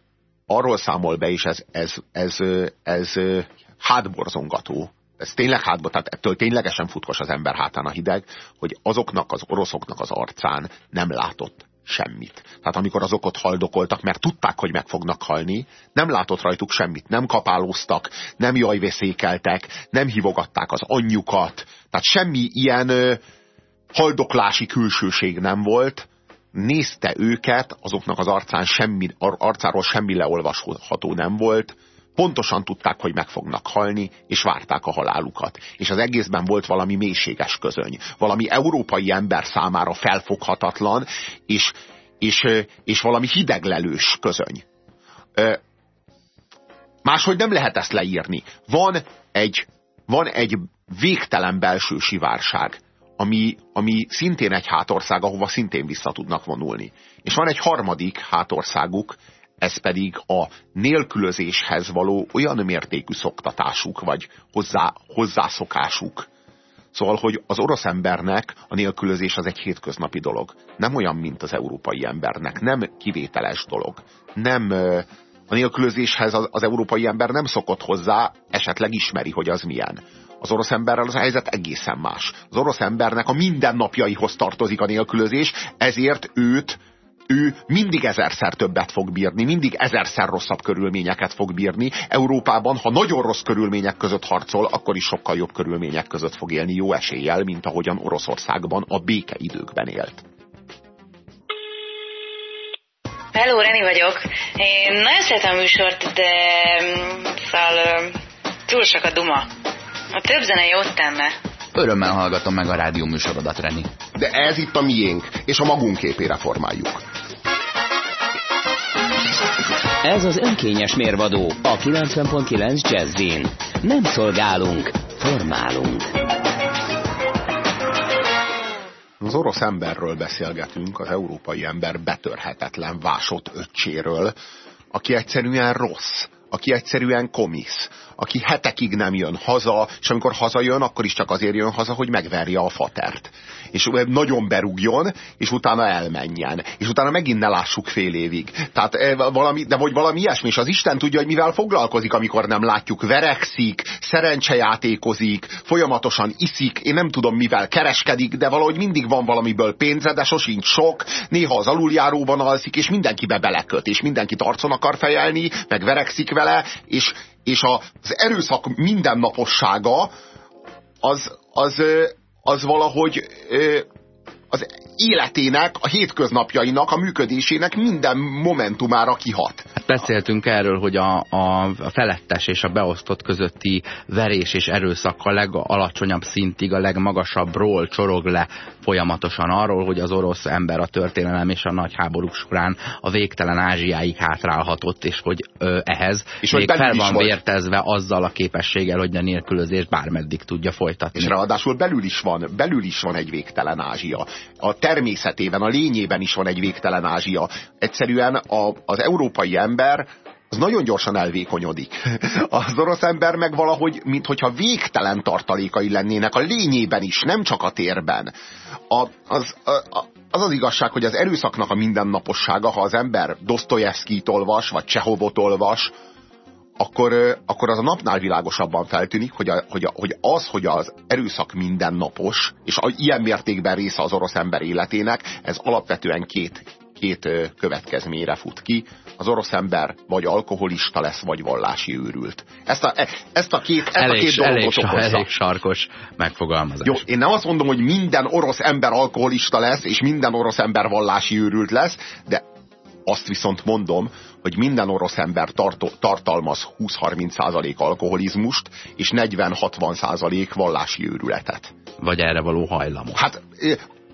arról számol be, és ez, ez, ez, ez, ez hátborzongató, ez tényleg hátba, tehát ettől ténylegesen futkos az ember hátán a hideg, hogy azoknak az oroszoknak az arcán nem látott semmit. Tehát amikor azok ott haldokoltak, mert tudták, hogy meg fognak halni, nem látott rajtuk semmit, nem kapálóztak, nem jajveszékeltek, nem hívogatták az anyjukat, tehát semmi ilyen ö, haldoklási külsőség nem volt, nézte őket, azoknak az arcán semmi, arcáról semmi leolvasható nem volt, pontosan tudták, hogy meg fognak halni, és várták a halálukat. És az egészben volt valami mélységes közöny. Valami európai ember számára felfoghatatlan, és, és, és valami hideglelős közöny. Máshogy nem lehet ezt leírni. Van egy, van egy végtelen belső sivárság, ami, ami szintén egy hátország, ahova szintén vissza tudnak vonulni. És van egy harmadik hátországuk, ez pedig a nélkülözéshez való olyan mértékű szoktatásuk, vagy hozzá, hozzászokásuk. Szóval, hogy az orosz embernek a nélkülözés az egy hétköznapi dolog. Nem olyan, mint az európai embernek. Nem kivételes dolog. Nem a nélkülözéshez az, az európai ember nem szokott hozzá, esetleg ismeri, hogy az milyen. Az orosz emberrel az a helyzet egészen más. Az orosz embernek a mindennapjaihoz tartozik a nélkülözés, ezért őt ő mindig ezerszer többet fog bírni, mindig ezerszer rosszabb körülményeket fog bírni. Európában, ha nagyon rossz körülmények között harcol, akkor is sokkal jobb körülmények között fog élni jó eséllyel, mint ahogyan Oroszországban a békeidőkben élt. Hello, Reni vagyok. Én nagyon szeretem a műsort, de szóval túl sok a duma. A több zene jót tenne. Örömmel hallgatom meg a rádió műsorodat, Reni. De ez itt a miénk, és a magunk képére formáljuk. Ez az önkényes mérvadó a 90.9 Jazzin. Nem szolgálunk, formálunk. Az orosz emberről beszélgetünk, az európai ember betörhetetlen vásott öccséről, aki egyszerűen rossz, aki egyszerűen komisz, aki hetekig nem jön haza, és amikor hazajön, akkor is csak azért jön haza, hogy megverje a fatert. És nagyon berúgjon, és utána elmenjen. És utána megint ne lássuk fél évig. Tehát valami, de vagy valami ilyesmi, és az Isten tudja, hogy mivel foglalkozik, amikor nem látjuk. Verekszik, szerencsejátékozik, folyamatosan iszik, én nem tudom mivel kereskedik, de valahogy mindig van valamiből pénze, de sosincs sok, néha az aluljáróban alszik, és mindenkibe beleköt, és mindenkit arcon akar fejelni, meg verekszik vele, és, és az erőszak mindennapossága az, az, az valahogy az életének, a hétköznapjainak, a működésének minden momentumára kihat. Hát beszéltünk erről, hogy a, a felettes és a beosztott közötti verés és erőszak a legalacsonyabb szintig, a legmagasabbról csorog le folyamatosan arról, hogy az orosz ember a történelem és a nagy háborúk során a végtelen Ázsiáig hátrálhatott, és hogy ö, ehhez és még fel van vértezve azzal a képességgel, hogy a nélkülözés bármeddig tudja folytatni. És ráadásul belül is van, belül is van egy végtelen Ázsia. A természetében, a lényében is van egy végtelen Ázsia. Egyszerűen a, az európai ember az nagyon gyorsan elvékonyodik. Az orosz ember meg valahogy, mintha végtelen tartalékai lennének a lényében is, nem csak a térben. A, az, a, az az igazság, hogy az erőszaknak a mindennapossága, ha az ember Dostoyevskit olvas, vagy Csehovot olvas, akkor, akkor az a napnál világosabban feltűnik, hogy, a, hogy, a, hogy az, hogy az erőszak mindennapos, és a, ilyen mértékben része az orosz ember életének, ez alapvetően két, két következményre fut ki. Az orosz ember vagy alkoholista lesz, vagy vallási őrült. Ezt a, e, ezt a két, ezt elég, a két dolgot elég, okozza. Elég sarkos megfogalmazás. Jó, én nem azt mondom, hogy minden orosz ember alkoholista lesz, és minden orosz ember vallási őrült lesz, de azt viszont mondom, hogy minden orosz ember tartalmaz 20-30% alkoholizmust, és 40-60% vallási őrületet. Vagy erre való hajlamot. Hát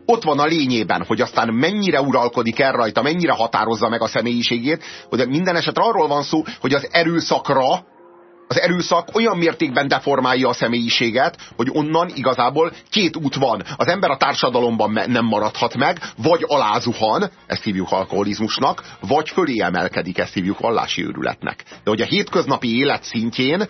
ott van a lényében, hogy aztán mennyire uralkodik el rajta, mennyire határozza meg a személyiségét, hogy minden esetre arról van szó, hogy az erőszakra az erőszak olyan mértékben deformálja a személyiséget, hogy onnan igazából két út van. Az ember a társadalomban nem maradhat meg, vagy alázuhan, ezt hívjuk alkoholizmusnak, vagy fölé emelkedik, ezt hívjuk vallási őrületnek. De hogy a hétköznapi élet szintjén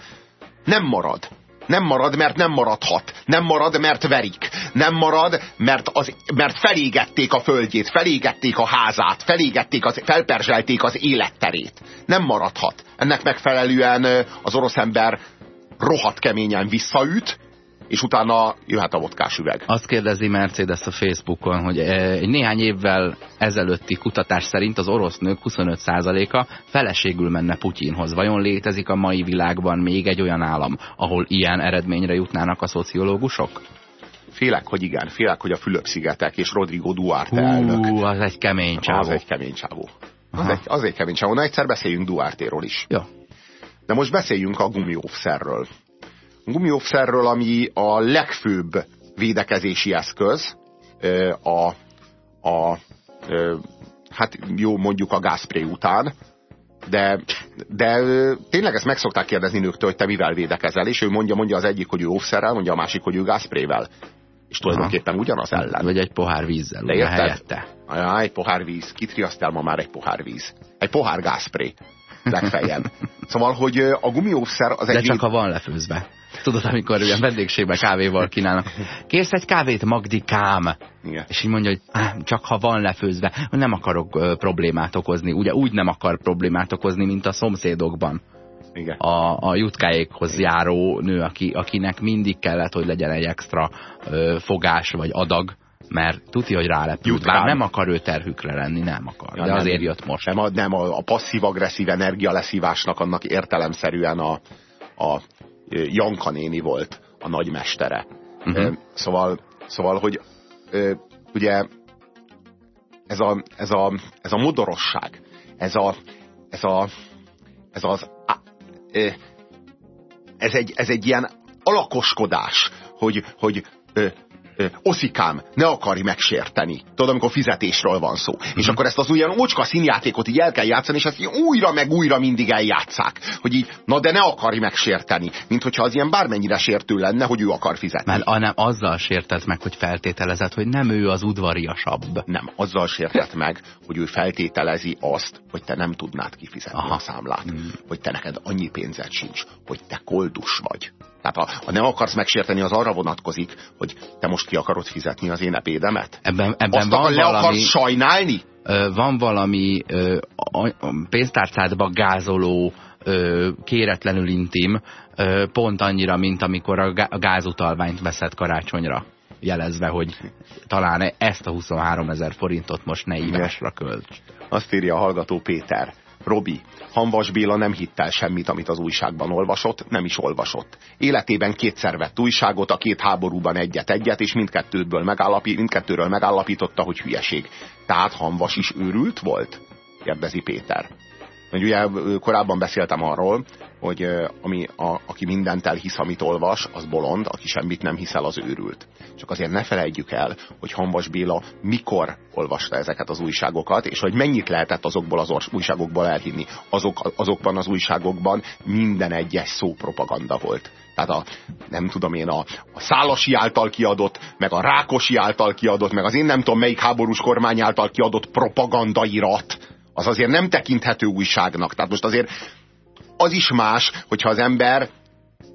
nem marad. Nem marad, mert nem maradhat. Nem marad, mert verik. Nem marad, mert, az, mert felégették a földjét, felégették a házát, felégették az, felperzselték az életterét. Nem maradhat. Ennek megfelelően az orosz ember rohadt keményen visszaüt, és utána jöhet a vodkás üveg. Azt kérdezi Mercedes a Facebookon, hogy egy néhány évvel ezelőtti kutatás szerint az orosz nők 25%-a feleségül menne Putyinhoz. Vajon létezik a mai világban még egy olyan állam, ahol ilyen eredményre jutnának a szociológusok? Félek, hogy igen. Félek, hogy a Fülöp-szigetek és Rodrigo Duarte Hú, elnök. az egy kemény csávó. Az egy kemény csávó. Az egy, az egy kemény csávó. Na egyszer beszéljünk Duarte-ról is. Jó. De most beszéljünk a gumiófszerről. Gumiófszerről, ami a legfőbb védekezési eszköz, a, a, hát jó, mondjuk a gázpré után, de, de tényleg ezt meg szokták kérdezni nőktől, hogy te mivel védekezel, és ő mondja, mondja az egyik, hogy ő óvszerrel, mondja a másik, hogy ő gázprével. És tulajdonképpen ugyanaz ellen. Vagy egy pohár vízzel, de érted? helyette. Ajá, egy pohár víz. Kitriasztál ma már egy pohár víz. Egy pohár gázpré. Legfeljebb. szóval, hogy a gumiószer az De egy... csak ha van lefőzve. Tudod, amikor ugye vendégségben kávéval kínálnak. Kérsz egy kávét, Magdikám? Igen. És így mondja, hogy csak ha van lefőzve, nem akarok ö, problémát okozni. Ugye úgy nem akar problémát okozni, mint a szomszédokban. Igen. A, a jutkáékhoz járó nő, aki, akinek mindig kellett, hogy legyen egy extra ö, fogás vagy adag, mert tudja, hogy rálepült. Bár nem akar ő terhükre lenni, nem akar. Ja, de nem. azért jött most. Nem a, nem a, a passzív-agresszív energia leszívásnak annak értelemszerűen a, a Janka néni volt a nagymestere. Ö, Szóval, szóval, hogy ugye ez a, ez a, ez a modorosság, ez a, ez a, ez az, ez egy, ez egy ilyen alakoskodás, hogy, hogy oszikám, ne akarj megsérteni. Tudod, amikor fizetésről van szó. Mm-hmm. És akkor ezt az olyan ócska színjátékot így el kell játszani, és ezt így újra meg újra mindig eljátszák. Hogy így, na de ne akarj megsérteni. Mint hogyha az ilyen bármennyire sértő lenne, hogy ő akar fizetni. Mert hanem azzal sértett meg, hogy feltételezett, hogy nem ő az udvariasabb. Nem, azzal sértett meg, hogy ő feltételezi azt, hogy te nem tudnád kifizetni Aha. a számlát. Hogy te neked annyi pénzed sincs, hogy te koldus vagy. Tehát ha, ha nem akarsz megsérteni, az arra vonatkozik, hogy te most ki akarod fizetni az én ebédemet? Ebben, ebben Azt van le valami... akarsz sajnálni? van valami ö, a, a pénztárcádba gázoló, ö, kéretlenül intim, ö, pont annyira, mint amikor a gázutalványt veszed karácsonyra jelezve, hogy talán ezt a 23 ezer forintot most ne ívásra költs. Azt írja a hallgató Péter. Robi, Hanvas Béla nem hitt el semmit, amit az újságban olvasott, nem is olvasott. Életében kétszer vett újságot, a két háborúban egyet-egyet, és mindkettőből megállapi, mindkettőről megállapította, hogy hülyeség. Tehát Hanvas is őrült volt? kérdezi Péter. Mert ugye korábban beszéltem arról, hogy ami, a, aki mindent elhisz, amit olvas, az bolond, aki semmit nem hiszel, az őrült. Csak azért ne felejtjük el, hogy Hanvas Béla mikor olvasta ezeket az újságokat, és hogy mennyit lehetett azokból az újságokból elhinni. Azok, azokban az újságokban minden egyes szó propaganda volt. Tehát a, nem tudom én, a, a Szálasi által kiadott, meg a Rákosi által kiadott, meg az én nem tudom melyik háborús kormány által kiadott propagandairat, az azért nem tekinthető újságnak. Tehát most azért az is más, hogyha az ember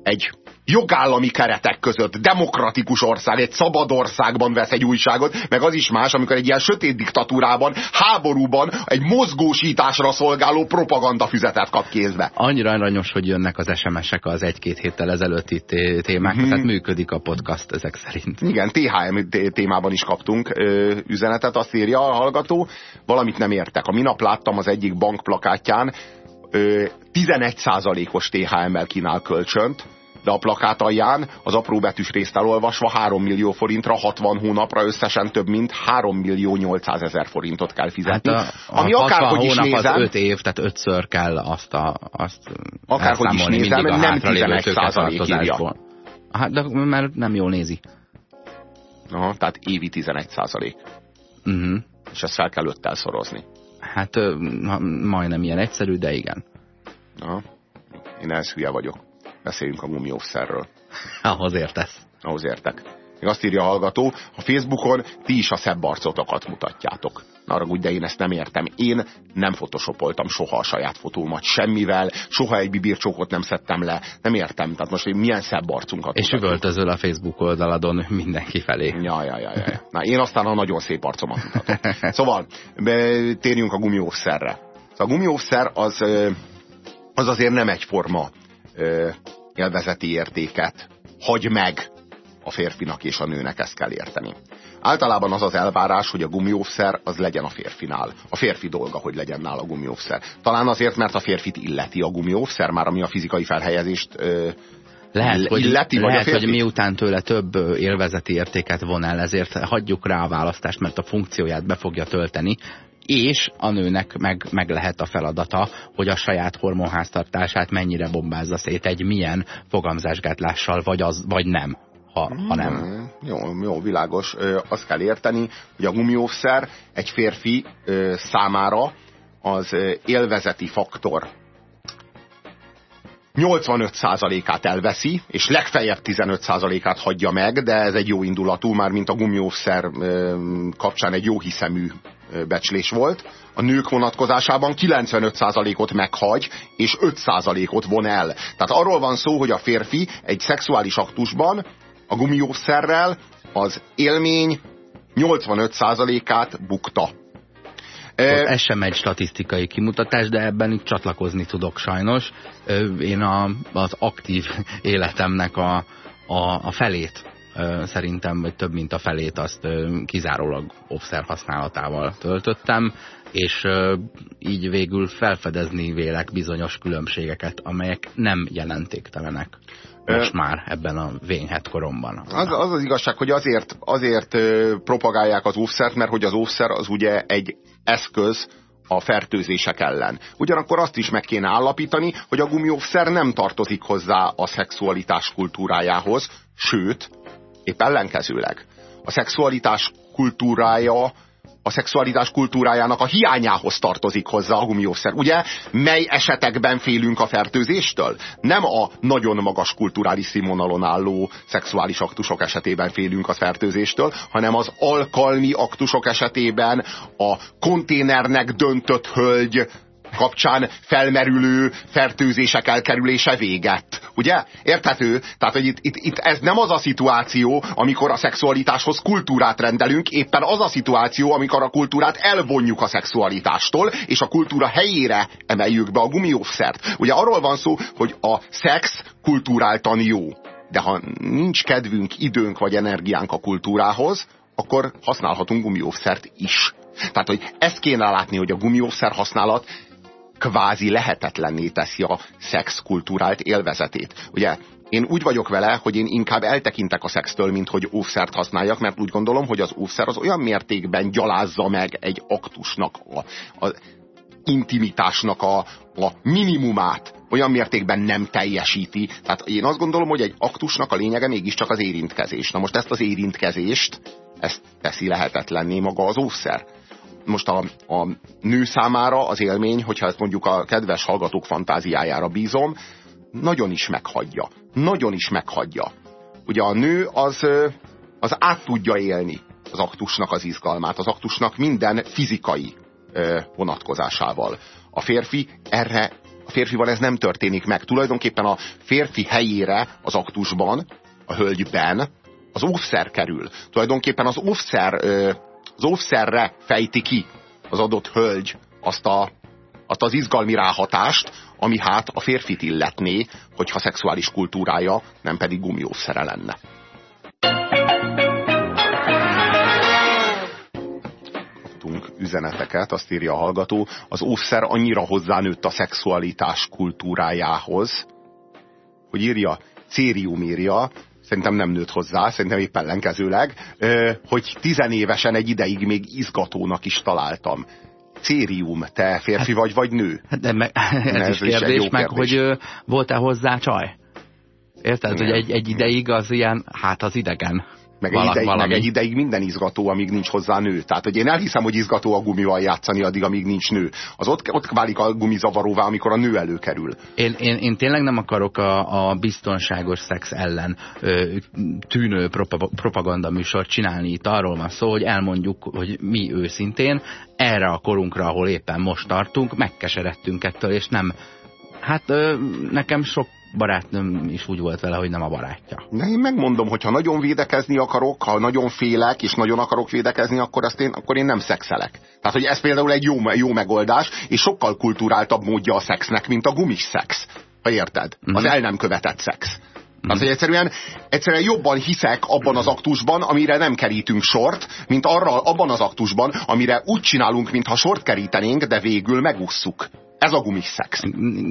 egy jogállami keretek között, demokratikus ország, egy szabad országban vesz egy újságot, meg az is más, amikor egy ilyen sötét diktatúrában, háborúban egy mozgósításra szolgáló propagandafüzetet kap kézbe. Annyira aranyos, hogy jönnek az SMS-ek az egy-két héttel ezelőtti té- témák, Mhm. tehát működik a podcast ezek szerint. Igen, THM té- témában is kaptunk ö, üzenetet, azt írja a hallgató, valamit nem értek. A minap láttam az egyik bank plakátján, ö, 11%-os THM-mel kínál kölcsönt, de a plakát alján az apró betűs részt elolvasva 3 millió forintra, 60 hónapra összesen több mint 3 millió 800 ezer forintot kell fizetni. Hát a, a ami 60 akárhogy is nézem, az 5 év, tehát ötször kell azt, a, azt Akárhogy is nézem, a nem hátralévő 11% tőketartozásból. Hát, de mert nem jól nézi. Aha, tehát évi 11 százalék. Uh-huh. És ezt fel kell öttel szorozni. Hát majdnem ilyen egyszerű, de igen. Aha. Én ehhez hülye vagyok. Beszéljünk a gumiószerről. Ahhoz értesz. Ahhoz értek. Még azt írja a hallgató, a Facebookon ti is a szebb arcotokat mutatjátok. Na arra de én ezt nem értem. Én nem photoshopoltam soha a saját fotómat semmivel, soha egy bibircsókot nem szedtem le. Nem értem. Tehát most milyen szebb arcunkat És mutatjuk. üvöltözöl a Facebook oldaladon mindenki felé. Ja, ja, ja, ja. Na, én aztán a nagyon szép arcomat mutatom. Szóval, térjünk a gumiószerre. Szóval a gumiószer az, az azért nem egyforma élvezeti értéket hagy meg a férfinak és a nőnek, ezt kell érteni. Általában az az elvárás, hogy a gumiószer az legyen a férfinál. A férfi dolga, hogy legyen nála a gumiószer. Talán azért, mert a férfit illeti a gumiószer, már ami a fizikai felhelyezést ö, Lehet, hogy, illeti, vagy lehet hogy férfit? miután tőle több élvezeti értéket von el, ezért hagyjuk rá a választást, mert a funkcióját be fogja tölteni. És a nőnek meg, meg lehet a feladata, hogy a saját hormonháztartását mennyire bombázza szét egy milyen fogamzásgátlással, vagy, az, vagy nem, ha, ha nem. Mm, Jó, jó, világos. Azt kell érteni, hogy a gumiószer egy férfi számára az élvezeti faktor 85%-át elveszi, és legfeljebb 15%-át hagyja meg, de ez egy jó indulatú, már mint a gumiószer kapcsán egy jó hiszemű becslés volt. A nők vonatkozásában 95%-ot meghagy, és 5%-ot von el. Tehát arról van szó, hogy a férfi egy szexuális aktusban a gumiószerrel az élmény 85%-át bukta. Ez sem egy statisztikai kimutatás, de ebben itt csatlakozni tudok sajnos. Én a, az aktív életemnek a, a, a felét szerintem, vagy több mint a felét azt kizárólag offszer használatával töltöttem, és így végül felfedezni vélek bizonyos különbségeket, amelyek nem jelentéktelenek most már ebben a vényhet koromban. Az, az az igazság, hogy azért, azért propagálják az óvszert, mert hogy az óvszer az ugye egy eszköz a fertőzések ellen. Ugyanakkor azt is meg kéne állapítani, hogy a gumióvszer nem tartozik hozzá a szexualitás kultúrájához, sőt, épp ellenkezőleg. A szexualitás kultúrája a szexualitás kultúrájának a hiányához tartozik hozzá a gumiószer. Ugye, mely esetekben félünk a fertőzéstől? Nem a nagyon magas kulturális színvonalon álló szexuális aktusok esetében félünk a fertőzéstől, hanem az alkalmi aktusok esetében a konténernek döntött hölgy kapcsán felmerülő fertőzések elkerülése véget. Ugye? Érthető? Tehát, hogy itt, itt, itt ez nem az a szituáció, amikor a szexualitáshoz kultúrát rendelünk, éppen az a szituáció, amikor a kultúrát elvonjuk a szexualitástól, és a kultúra helyére emeljük be a gumiószert. Ugye arról van szó, hogy a szex kultúráltan jó. De ha nincs kedvünk, időnk vagy energiánk a kultúrához, akkor használhatunk gumiószert is. Tehát, hogy ezt kéne látni, hogy a gumiószer használat kvázi lehetetlenné teszi a szex kultúrált élvezetét. Ugye én úgy vagyok vele, hogy én inkább eltekintek a szextől, mint hogy óvszert használjak, mert úgy gondolom, hogy az óvszer az olyan mértékben gyalázza meg egy aktusnak, a intimitásnak a, a minimumát, olyan mértékben nem teljesíti. Tehát én azt gondolom, hogy egy aktusnak a lényege mégiscsak az érintkezés. Na most ezt az érintkezést, ezt teszi lehetetlenné maga az óvszer most a, a nő számára az élmény, hogyha ezt mondjuk a kedves hallgatók fantáziájára bízom, nagyon is meghagyja. Nagyon is meghagyja. Ugye a nő az, az át tudja élni az aktusnak az izgalmát, az aktusnak minden fizikai vonatkozásával. A férfi erre, a férfival ez nem történik meg. Tulajdonképpen a férfi helyére az aktusban, a hölgyben az óvszer kerül. Tulajdonképpen az óvszer az óvszerre fejti ki az adott hölgy azt, a, azt az izgalmi ráhatást, ami hát a férfit illetné, hogyha szexuális kultúrája nem pedig gumióvszere lenne. Üzeneteket, azt írja a hallgató, az óvszer annyira hozzánőtt a szexualitás kultúrájához, hogy írja, Cérium írja, szerintem nem nőtt hozzá, szerintem épp ellenkezőleg, hogy tizenévesen egy ideig még izgatónak is találtam. Cérium, te férfi hát, vagy, vagy nő? Hát de meg, ez, ez is kérdés, is meg kérdés. hogy volt-e hozzá csaj? Érted, Igen. hogy egy, egy ideig az ilyen, hát az idegen. Meg egy, ideig, meg egy ideig minden izgató, amíg nincs hozzá nő. Tehát, hogy én elhiszem, hogy izgató a gumival játszani addig, amíg nincs nő. Az ott, ott válik a gumi zavaróvá, amikor a nő előkerül. Én, én, én tényleg nem akarok a, a biztonságos szex ellen ö, tűnő propaganda műsort csinálni. Itt arról van szó, hogy elmondjuk, hogy mi őszintén erre a korunkra, ahol éppen most tartunk, megkeseredtünk ettől, és nem Hát ö, nekem sok barátnőm is úgy volt vele, hogy nem a barátja. De én megmondom, hogy ha nagyon védekezni akarok, ha nagyon félek, és nagyon akarok védekezni, akkor, azt én, akkor én nem szexelek. Tehát, hogy ez például egy jó, jó megoldás, és sokkal kulturáltabb módja a szexnek, mint a gumis szex. Ha érted? Az mm. el nem követett szex. Mm. Az, hogy egyszerűen, egyszerűen jobban hiszek abban az aktusban, amire nem kerítünk sort, mint arra abban az aktusban, amire úgy csinálunk, mintha sort kerítenénk, de végül megússzuk. Ez a gumis szex.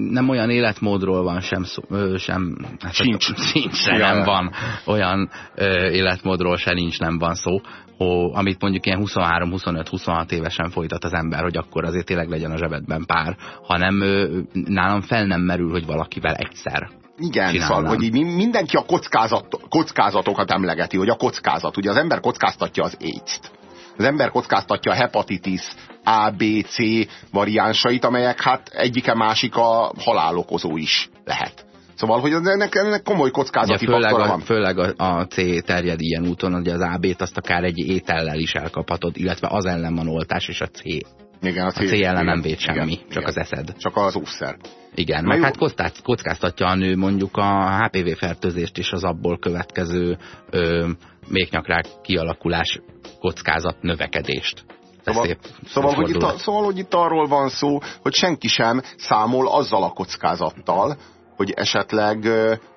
Nem olyan életmódról van sem szó, sem... Hát sincs. Sincs, se nem van. Olyan ö, életmódról se nincs, nem van szó, ho, amit mondjuk ilyen 23-25-26 évesen folytat az ember, hogy akkor azért tényleg legyen a zsebedben pár, hanem ö, nálam fel nem merül, hogy valakivel egyszer igen, szóval, hogy így mindenki a kockázat, kockázatokat emlegeti, hogy a kockázat. Ugye az ember kockáztatja az AIDS-t. Az ember kockáztatja a hepatitis A, B, C variánsait, amelyek hát egyike másik a halálokozó is lehet. Szóval, hogy ennek, ennek komoly kockázati Ugye főleg faktora a, van. Főleg a, a C terjed ilyen úton, hogy az AB-t azt akár egy étellel is elkaphatod, illetve az ellen van oltás, és a C. Igen, A C ellen igen, nem véd semmi, igen, csak igen. az eszed. Csak az ószer. Igen, Na meg jó. hát kockáz- kockáztatja a nő mondjuk a HPV fertőzést és az abból következő ö, méhnyakrák kialakulás kockázat növekedést. Szóval, szép szóval, hogy itt, szóval, hogy itt arról van szó, hogy senki sem számol azzal a kockázattal, hogy esetleg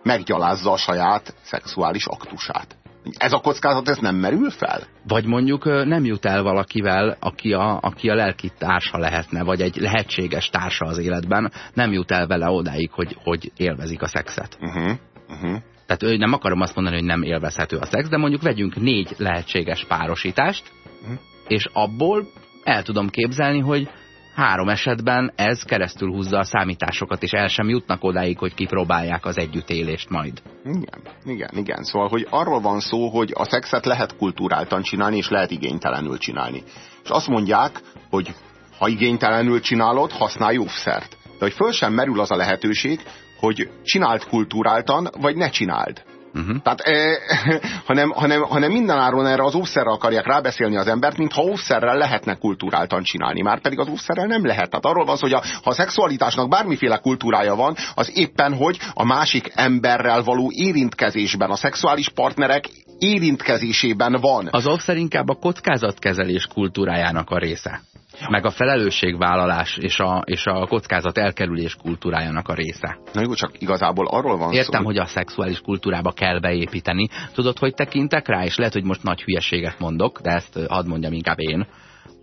meggyalázza a saját szexuális aktusát. Ez a kockázat, ez nem merül fel? Vagy mondjuk nem jut el valakivel, aki a, aki a lelki társa lehetne, vagy egy lehetséges társa az életben, nem jut el vele odáig, hogy, hogy élvezik a szexet. Uh-huh. Uh-huh. Tehát nem akarom azt mondani, hogy nem élvezhető a szex, de mondjuk vegyünk négy lehetséges párosítást, Mhm. és abból el tudom képzelni, hogy három esetben ez keresztül húzza a számításokat, és el sem jutnak odáig, hogy kipróbálják az együttélést majd. Igen, igen, igen. Szóval, hogy arról van szó, hogy a szexet lehet kulturáltan csinálni, és lehet igénytelenül csinálni. És azt mondják, hogy ha igénytelenül csinálod, használj óvszert. De hogy föl sem merül az a lehetőség, hogy csináld kulturáltan, vagy ne csináld. Uh-huh. Tehát, eh, hanem, hanem, hanem mindenáron erre az óvszerre akarják rábeszélni az embert, mintha óvszerrel lehetne kulturáltan csinálni. Már pedig az óvszerrel nem lehet. Tehát arról van szó, hogy a, ha a szexualitásnak bármiféle kultúrája van, az éppen, hogy a másik emberrel való érintkezésben, a szexuális partnerek érintkezésében van. Az offszer inkább a kockázatkezelés kultúrájának a része. Meg a felelősségvállalás és a, és a kockázat elkerülés kultúrájának a része. Na jó, csak igazából arról van Értem, szó. hogy a szexuális kultúrába kell beépíteni. Tudod, hogy tekintek rá, és lehet, hogy most nagy hülyeséget mondok, de ezt hadd mondjam inkább én,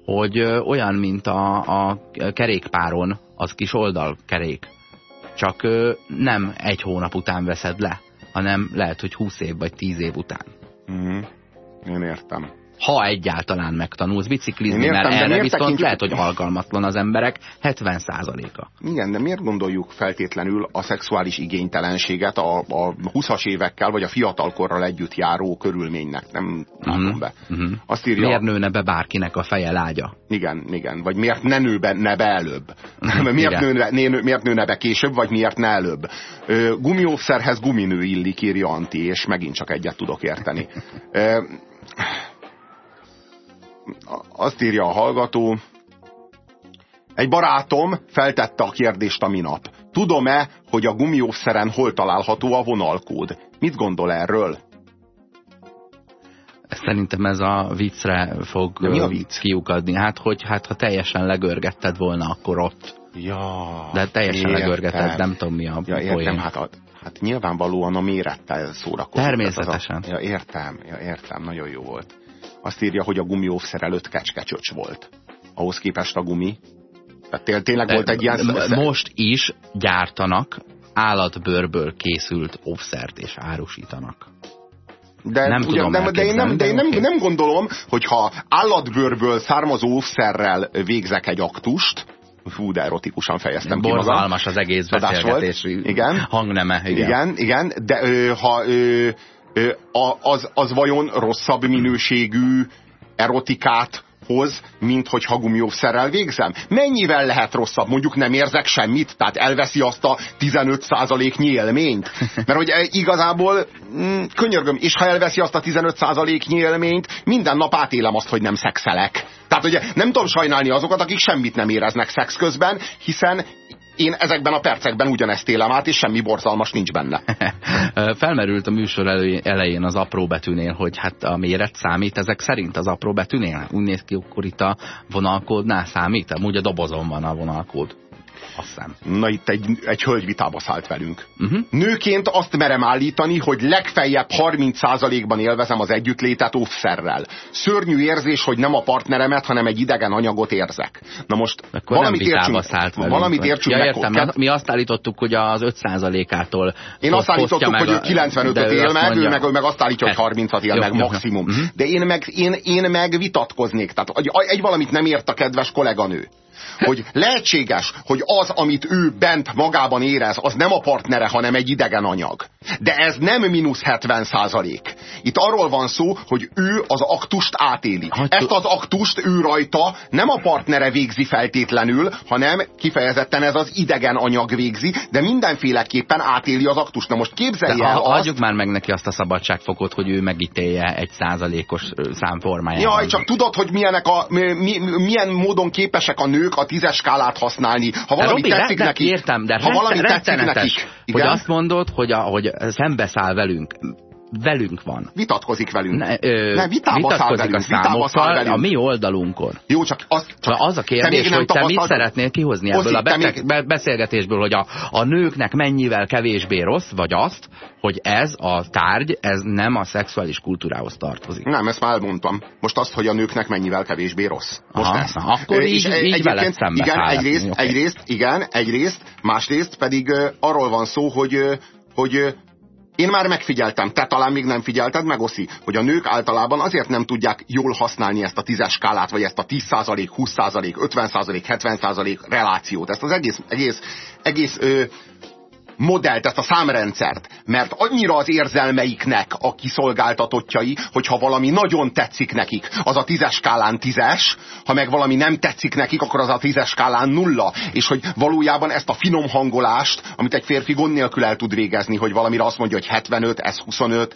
hogy olyan, mint a, a kerékpáron az kis oldalkerék. Csak nem egy hónap után veszed le, hanem lehet, hogy 20 év vagy 10 év után. Mhm. Én értem. Ha egyáltalán megtanulsz biciklizni, értem, mert erre miért viszont tekintjük- lehet, hogy alkalmatlan az emberek 70%-a. Igen, de miért gondoljuk feltétlenül a szexuális igénytelenséget a, a 20-as évekkel, vagy a fiatalkorral együtt járó körülménynek? Nem látom be. Mhm. Azt írja, Miért nőne be bárkinek a feje lágya? igen, igen, vagy miért ne nő be, ne be előbb? miért, nőne, né, miért nőne be később, vagy miért ne előbb? Gumiószerhez guminő illik, írja Anti, és megint csak egyet tudok érteni. Azt írja a hallgató, egy barátom feltette a kérdést a minap. Tudom-e, hogy a gumiószeren hol található a vonalkód? Mit gondol erről? Szerintem ez a viccre fog De mi a vicc? kiukadni. Hát, hogy hát, ha teljesen legörgetted volna, akkor ott. Ja, De teljesen értem. legörgetted, nem tudom mi a Ja, értem, poén. hát, a, hát nyilvánvalóan a mérettel szórakozott. Természetesen. Ez a- Ja, értem, ja, értem, nagyon jó volt. Azt írja, hogy a gumiószer előtt kecskecsöcs volt. Ahhoz képest a gumi. Tehát té- tényleg volt egy ilyen... Most is gyártanak állatbőrből készült offszert és árusítanak. De, Nem tudom de, de, én nem, de én nem, nem gondolom, hogy ha állatbőrből származó szerrel végzek egy aktust, fú, de erotikusan fejeztem ki magam. Borzalmas az egész beszélgetés Igen. hangneme. Igen. Igen, igen, de ö, ha ö, az, az vajon rosszabb minőségű erotikát hoz, mint hogy hagumiószerrel végzem? Mennyivel lehet rosszabb? Mondjuk nem érzek semmit, tehát elveszi azt a 15%-nyi élményt? Mert hogy eh, igazából mm, könyörgöm, és ha elveszi azt a 15%-nyi élményt, minden nap átélem azt, hogy nem szexelek. Tehát ugye nem tudom sajnálni azokat, akik semmit nem éreznek szex közben, hiszen én ezekben a percekben ugyanezt élem át, és semmi borzalmas nincs benne. Felmerült a műsor elején az apró betűnél, hogy hát a méret számít ezek szerint az apró betűnél. Úgy néz ki, akkor itt a vonalkódnál számít, amúgy a dobozon van a vonalkód. Azt hiszem. Na itt egy, egy hölgy vitába szállt velünk. Uh-huh. Nőként azt merem állítani, hogy legfeljebb 30%-ban élvezem az együttlétet óvszerrel. Szörnyű érzés, hogy nem a partneremet, hanem egy idegen anyagot érzek. Na most Akkor valamit értsünk, szállt velünk. valamit értsünk ja, meg. értem, Ked- mi azt állítottuk, hogy az 5%-ától Én azt állítottuk, hogy ő 95-öt él meg, ő meg, ő meg azt állítja, hogy Hát, 30-at él jó, meg maximum. Mhm. De én meg, én, én meg vitatkoznék. Tehát egy, egy valamit nem ért a kedves kolléganő. Hogy lehetséges, hogy az, amit ő bent magában érez, az nem a partnere, hanem egy idegen anyag. De ez nem mínusz 70 százalék. Itt arról van szó, hogy ő az aktust átéli. Hát, Ezt az aktust ő rajta nem a partnere végzi feltétlenül, hanem kifejezetten ez az idegen anyag végzi, de mindenféleképpen átéli az aktust. Na most képzelj De el azt, adjuk már meg neki azt a szabadságfokot, hogy ő megítélje egy százalékos számformájában. Jaj, csak tudod, hogy milyenek a, mi, mi, milyen módon képesek a nők a tízes skálát használni. Ha valami Robi, tetszik nekik, értem, de ha valami tetszik nekik, hogy igen, azt mondod, hogy, a, hogy szembeszáll velünk. Velünk van. vitatkozik velünk. Ne, ö, ne, vitába vitatkozik velünk, a számokkal velünk. a mi oldalunkon. Jó, csak az, csak az a kérdés, hogy te mit szeretnél kihozni ebből a te beteg, még- be, beszélgetésből, hogy a, a nőknek mennyivel kevésbé rossz, vagy azt, hogy ez a tárgy, ez nem a szexuális kultúrához tartozik. Nem, ezt már elmondtam. Most azt, hogy a nőknek mennyivel kevésbé rossz. Most Aha, ezt. na, akkor Ö, így- és így egyébként- veled szembe Igen, száll egyrészt, oké. egyrészt, igen, egyrészt, másrészt pedig arról van szó, hogy, hogy én már megfigyeltem, te talán még nem figyelted meg, Oszi, hogy a nők általában azért nem tudják jól használni ezt a tízes skálát, vagy ezt a 10%, 20%, 50%, 70% relációt, ezt az egész, egész, egész ö, modellt, ezt a számrendszert, mert annyira az érzelmeiknek a kiszolgáltatottjai, hogyha valami nagyon tetszik nekik, az a tízes skálán tízes, ha meg valami nem tetszik nekik, akkor az a tízes skálán nulla, és hogy valójában ezt a finom hangolást, amit egy férfi gond nélkül el tud végezni, hogy valamire azt mondja, hogy 75, ez 25,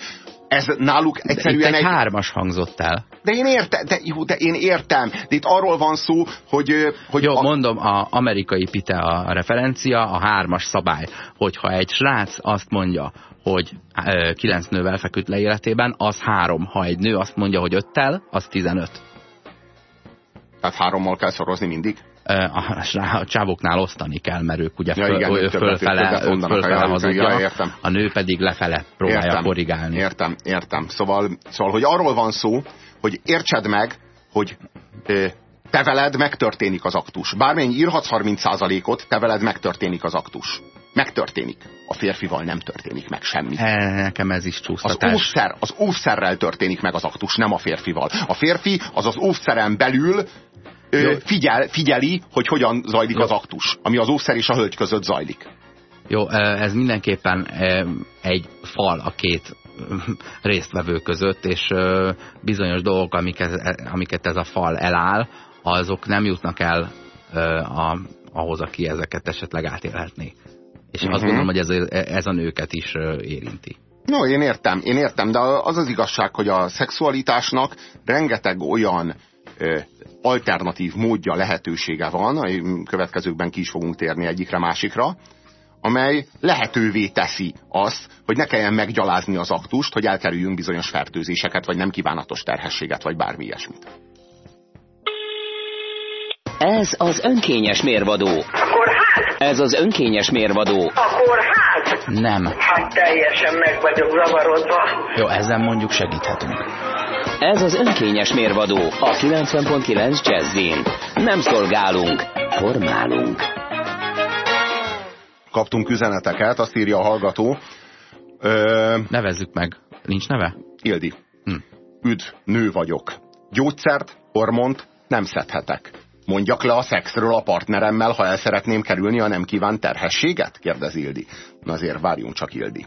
ez náluk De itt egyszerűen egy egy... hármas hangzott el. De én értem, de, jó, de én értem. De itt arról van szó, hogy... hogy Jó, a, mondom, a amerikai pite a referencia, a hármas szabály, hogyha egy srác azt mondja, hogy ö, kilenc nővel feküdt le életében, az három. Ha egy nő azt mondja, hogy öttel, az tizenöt. Tehát hárommal kell szorozni mindig. A, csávoknál osztani kell, mert ők ugye Ja, föl, igen, fölfele, fölfele ja, ja, hazudja, értem. a nő pedig lefele próbálja korrigálni. Értem, értem. Szóval, szóval, hogy arról van szó, hogy értsed meg, hogy te veled megtörténik az aktus. Bármennyi írhatsz 30%-ot, te veled megtörténik az aktus. Megtörténik. A férfival nem történik meg semmi. E, nekem ez is Az csúsztatás. óvszer, az óvszerrel történik meg az aktus, nem a férfival. A férfi az az óvszeren belül Jó. figyel, figyeli, hogy hogyan zajlik Jó. az aktus, ami az óvszer és a hölgy között zajlik. Jó, ez mindenképpen egy fal a két résztvevő között, és bizonyos dolgok, amiket, amiket ez a fal eláll, azok nem jutnak el a, ahhoz, aki ezeket esetleg átélhetné. És Mhm. azt gondolom, hogy ez, ez a nőket is érinti. No, én értem, én értem, de az az igazság, hogy a szexualitásnak rengeteg olyan ö, alternatív módja, lehetősége van, a következőkben ki is fogunk térni egyikre másikra, amely lehetővé teszi azt, hogy ne kelljen meggyalázni az aktust, hogy elkerüljünk bizonyos fertőzéseket, vagy nem kívánatos terhességet, vagy bármi ilyesmit. Ez az önkényes mérvadó. Akkor hát, Ez az önkényes mérvadó. akkor hát. Nem. Hát teljesen meg vagyok zavarodva. Jó, ezzel mondjuk segíthetünk. Ez az önkényes mérvadó a 90.9 Jazzin. Nem szolgálunk, formálunk. Kaptunk üzeneteket, azt írja a hallgató. Ö, Nevezzük meg. Nincs neve? Ildi, Hm. üdv, nő vagyok. Gyógyszert, hormont nem szedhetek. Mondjak le a szexről a partneremmel, ha el szeretném kerülni a nem kívánt terhességet? kérdez Ildi. Na azért várjunk csak, Ildi.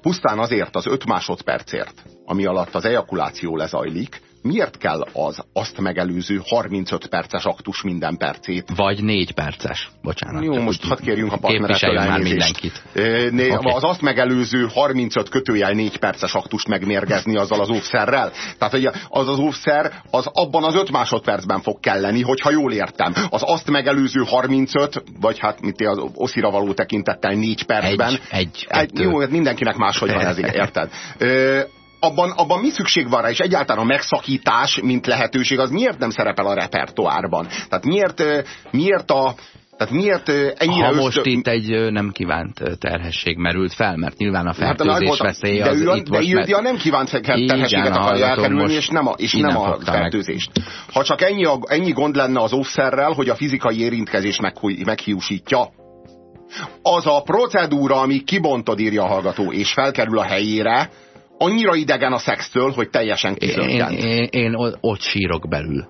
Pusztán azért az 5 másodpercért, ami alatt az ejakuláció lezajlik, miért kell az azt megelőző 35 perces aktus minden percét? Vagy négy perces. Bocsánat. Jó, most hadd kérjünk a Képviseljünk már mindenkit. Né- Oké. Az azt megelőző 35 kötőjel 4 perces aktust megmérgezni azzal az óvszerrel. Tehát hogy az az óvszer az abban az 5 másodpercben fog kelleni, hogyha jól értem. Az azt megelőző 35, vagy hát mit az oszira való tekintettel 4 percben. Egy, egy, egy jó, mindenkinek máshogy van ez, érted? Abban, abban mi szükség van rá, és egyáltalán a megszakítás, mint lehetőség, az miért nem szerepel a repertoárban? Tehát miért, miért a, Tehát miért ennyire Ha ösztö- most itt egy nem kívánt terhesség merült fel, mert nyilván a Hát, fertőzés mondtam, veszélye de az ő, itt de most... ő, mert- de a nem kívánt fe- Igen, terhességet akarja elkerülni, és nem a, és nem a fogta meg. fertőzést. Ha csak ennyi, a, ennyi gond lenne az óvszerrel, hogy a fizikai érintkezés meghu- meghiúsítja, az a procedúra, ami kibontod, írja a hallgató, és felkerül a helyére, annyira idegen a szextől, hogy teljesen én, kizökkent. én, én o- ott sírok belül.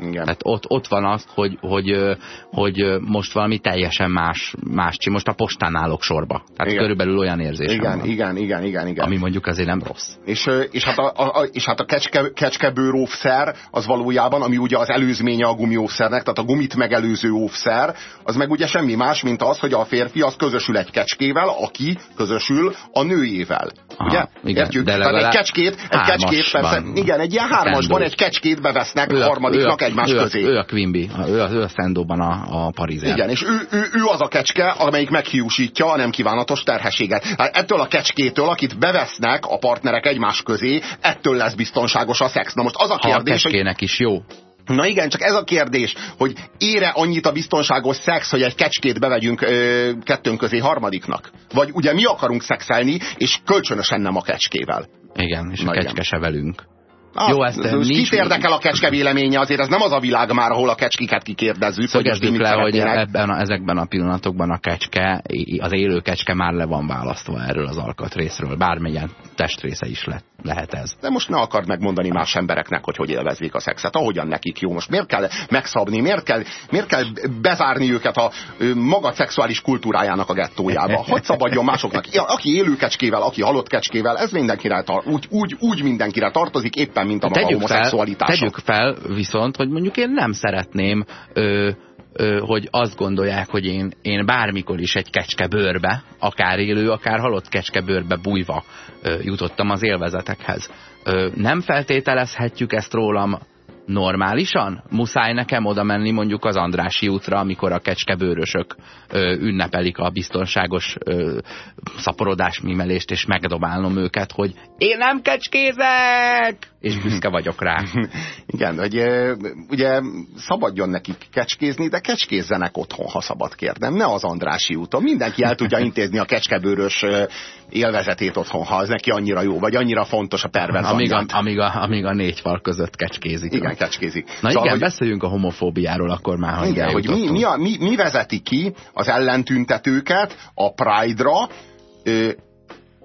Igen. Tehát ott, ott van az, hogy, hogy, hogy most valami teljesen más, más csi. Most a postán állok sorba. Tehát Igen. körülbelül olyan érzésem igen, van. igen, igen, igen, igen. Ami mondjuk azért nem rossz. És, és hát a, a, és hát a kecske, kecskebőr óvszer az valójában, ami ugye az előzménye a gumióvszernek, tehát a gumit megelőző óvszer, az meg ugye semmi más, mint az, hogy a férfi az közösül egy kecskével, aki közösül a nőjével. Aha, ugye? igen, Értjük? de Tehát egy legalább kecskét, egy kecskét persze, igen, egy ilyen hármasban egy kecskét bevesznek Ő a- harmadiknak ő egymás ő a, közé. Ő a Quimby, ő a, ő a Szendóban a, a Parizer. Igen, és ő, ő, ő az a kecske, amelyik meghiúsítja a nem kívánatos terhességet. Hát ettől a kecskétől, akit bevesznek a partnerek egymás közé, ettől lesz biztonságos a szex. Na most az a Ha a kérdés, hogy kecskének is jó. Na igen, csak ez a kérdés, hogy ére annyit a biztonságos szex, hogy egy kecskét bevegyünk ö, kettőnk közé harmadiknak? Vagy ugye mi akarunk szexelni, és kölcsönösen nem a kecskével? Igen, és Na a igen. kecske se velünk. Ah, Jó, ezt, ez- eh, Kit nincs- érdekel a kecske véleménye? Azért ez nem az a világ már, ahol a kecskéket kikérdezzük. hogy most Szögezzük mit le, hogy ebben a, ezekben a pillanatokban a kecske, az élő kecske már le van választva erről az alkatrészről. Bármilyen testrésze is le, lehet ez. De most ne akard megmondani más embereknek, hogy hogy élvezik a szexet, ahogyan nekik jó. Most miért kell megszabni, miért kell, miért kell bezárni őket a maga szexuális kultúrájának a gettójába? Hogy szabadjon másoknak? Aki élő kecskével, aki halott kecskével, ez mindenkire tar- úgy, úgy, úgy mindenkire tartozik, éppen mint a maga Tegyük fel, homoszexualitása. tegyük fel viszont, hogy mondjuk én nem szeretném, ö, ö, hogy azt gondolják, hogy én, én bármikor is egy kecske bőrbe, akár élő, akár halott kecske bőrbe bújva ö, jutottam az élvezetekhez. Ö, nem feltételezhetjük ezt rólam normálisan? Muszáj nekem oda menni mondjuk az Andrási útra, amikor a kecskebőrösök ö, ünnepelik a biztonságos ö, szaporodás mimelést, és megdobálnom őket, hogy én nem kecskézek! És büszke vagyok rá. Igen, hogy ugye szabadjon nekik kecskézni, de kecskézzenek otthon, ha szabad kérdem. Ne az Andrási úton. Mindenki el tudja intézni a kecskebőrös élvezetét otthon, ha az neki annyira jó, vagy annyira fontos a perverz Amíg a, amíg, a, amíg a négy fal között kecskézik. Igen, kecskézik. Na Szóval, igen, hogy- beszéljünk a homofóbiáról akkor már, ha Igen, hogy mi, mi, a, mi, mi vezeti ki az ellentüntetőket a Pride-ra,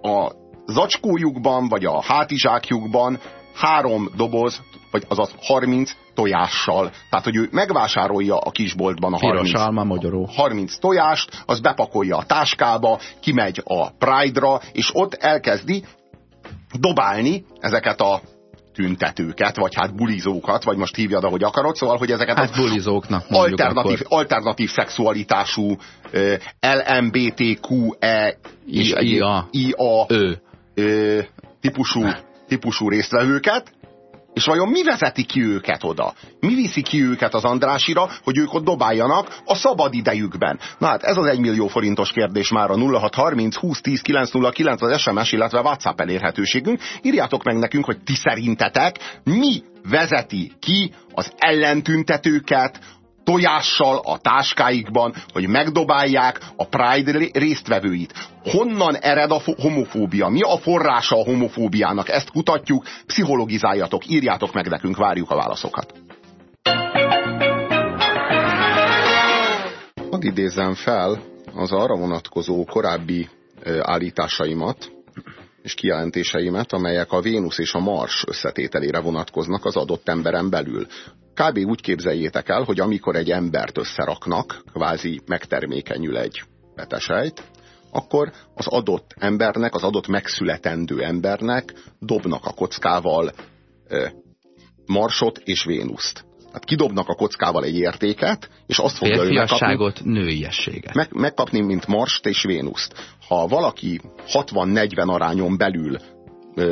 a zacskójukban, vagy a hátizsákjukban három doboz, vagy azaz 30 tojással. Tehát, hogy ő megvásárolja a kisboltban a 30, Piros alma, mogyoró. 30 tojást, az bepakolja a táskába, kimegy a Pride-ra, és ott elkezdi dobálni ezeket a tüntetőket, vagy hát bulizókat, vagy most hívjad, ahogy akarod, szóval, hogy ezeket Hát az bulizóknak alternatív, akkor. alternatív szexualitású ö, LMBTQE és IA. IA Ő. ö, típusú, típusú résztvevőket, és vajon mi vezeti ki őket oda? Mi viszi ki őket az Andrásira, hogy ők ott dobáljanak a szabad idejükben? Na hát ez az egy millió forintos kérdés már a 0630 20 10 909 az SMS, illetve WhatsApp elérhetőségünk. Írjátok meg nekünk, hogy ti szerintetek mi vezeti ki az ellentüntetőket, tojással a táskáikban, hogy megdobálják a Pride résztvevőit. Honnan ered a homofóbia? Mi a forrása a homofóbiának? Ezt kutatjuk, pszichologizáljatok, írjátok meg nekünk, várjuk a válaszokat. Hadd idézzem fel az arra vonatkozó korábbi állításaimat, és kijelentéseimet, amelyek a Vénusz és a Mars összetételére vonatkoznak az adott emberen belül. Kb. úgy képzeljétek el, hogy amikor egy embert összeraknak, kvázi megtermékenyül egy betesejt, akkor az adott embernek, az adott megszületendő embernek dobnak a kockával Marsot és Vénuszt. Hát kidobnak a kockával egy értéket, és azt fogja ő megkapni, nőiességet. meg, megkapni, mint Marst és Vénuszt. Ha valaki 60-40 arányon belül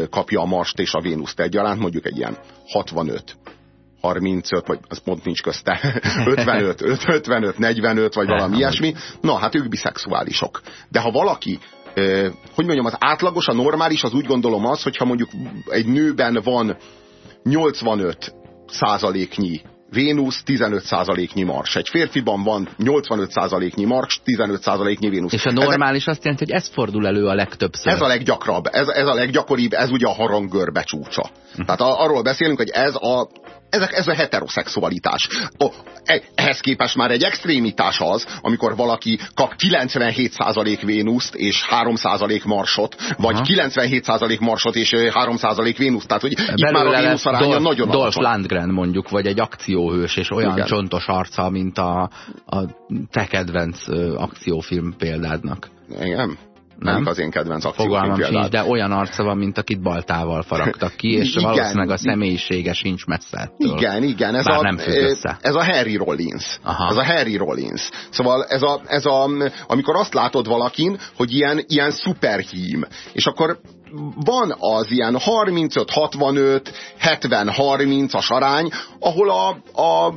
kapja a Marst és a Vénuszt egyaránt, mondjuk egy ilyen 65, 35, vagy az pont nincs közte, 55, 55, 45, vagy valami ilyesmi, na hát ők biszexuálisok. De ha valaki ö, hogy mondjam, az átlagos, a normális, az úgy gondolom az, hogyha mondjuk egy nőben van 85 százaléknyi Vénusz 15%-nyi mars. Egy férfiban van 85%-nyi mars, 15%-nyi Vénusz. És a normális azt jelenti, hogy ez fordul elő a legtöbbször. Ez a leggyakrabb, ez, ez a leggyakoribb, ez ugye a haranggörbe csúcsa. Hm. Tehát a, arról beszélünk, hogy ez a ez, ez a heteroszexualitás. O, e, ehhez képest már egy extrémitás az, amikor valaki kap 97% Vénuszt és 3% Marsot, vagy Aha. 97% Marsot és ö, 3% Vénuszt. Tehát, hogy itt már a Belőle Vénusz aránya Dolph, nagyon Dolph alacsony. Landgren mondjuk, vagy egy akcióhős, és olyan Igen. Csontos arca, mint a, a te kedvenc akciófilm példádnak. Igen. Nem? Nem az én kedvenc akciófilm sincs, de olyan arca van, mint akit baltával faragtak ki, és Igen. valószínűleg a személyisége sincs messze. Igen, igen, ez Bár a, nem össze. ez a Harry Rollins. Aha. Ez a Harry Rollins. Szóval ez a, ez a, amikor azt látod valakin, hogy ilyen, ilyen szuperhím, és akkor van az ilyen 35-65, 70-30-as arány, ahol a, a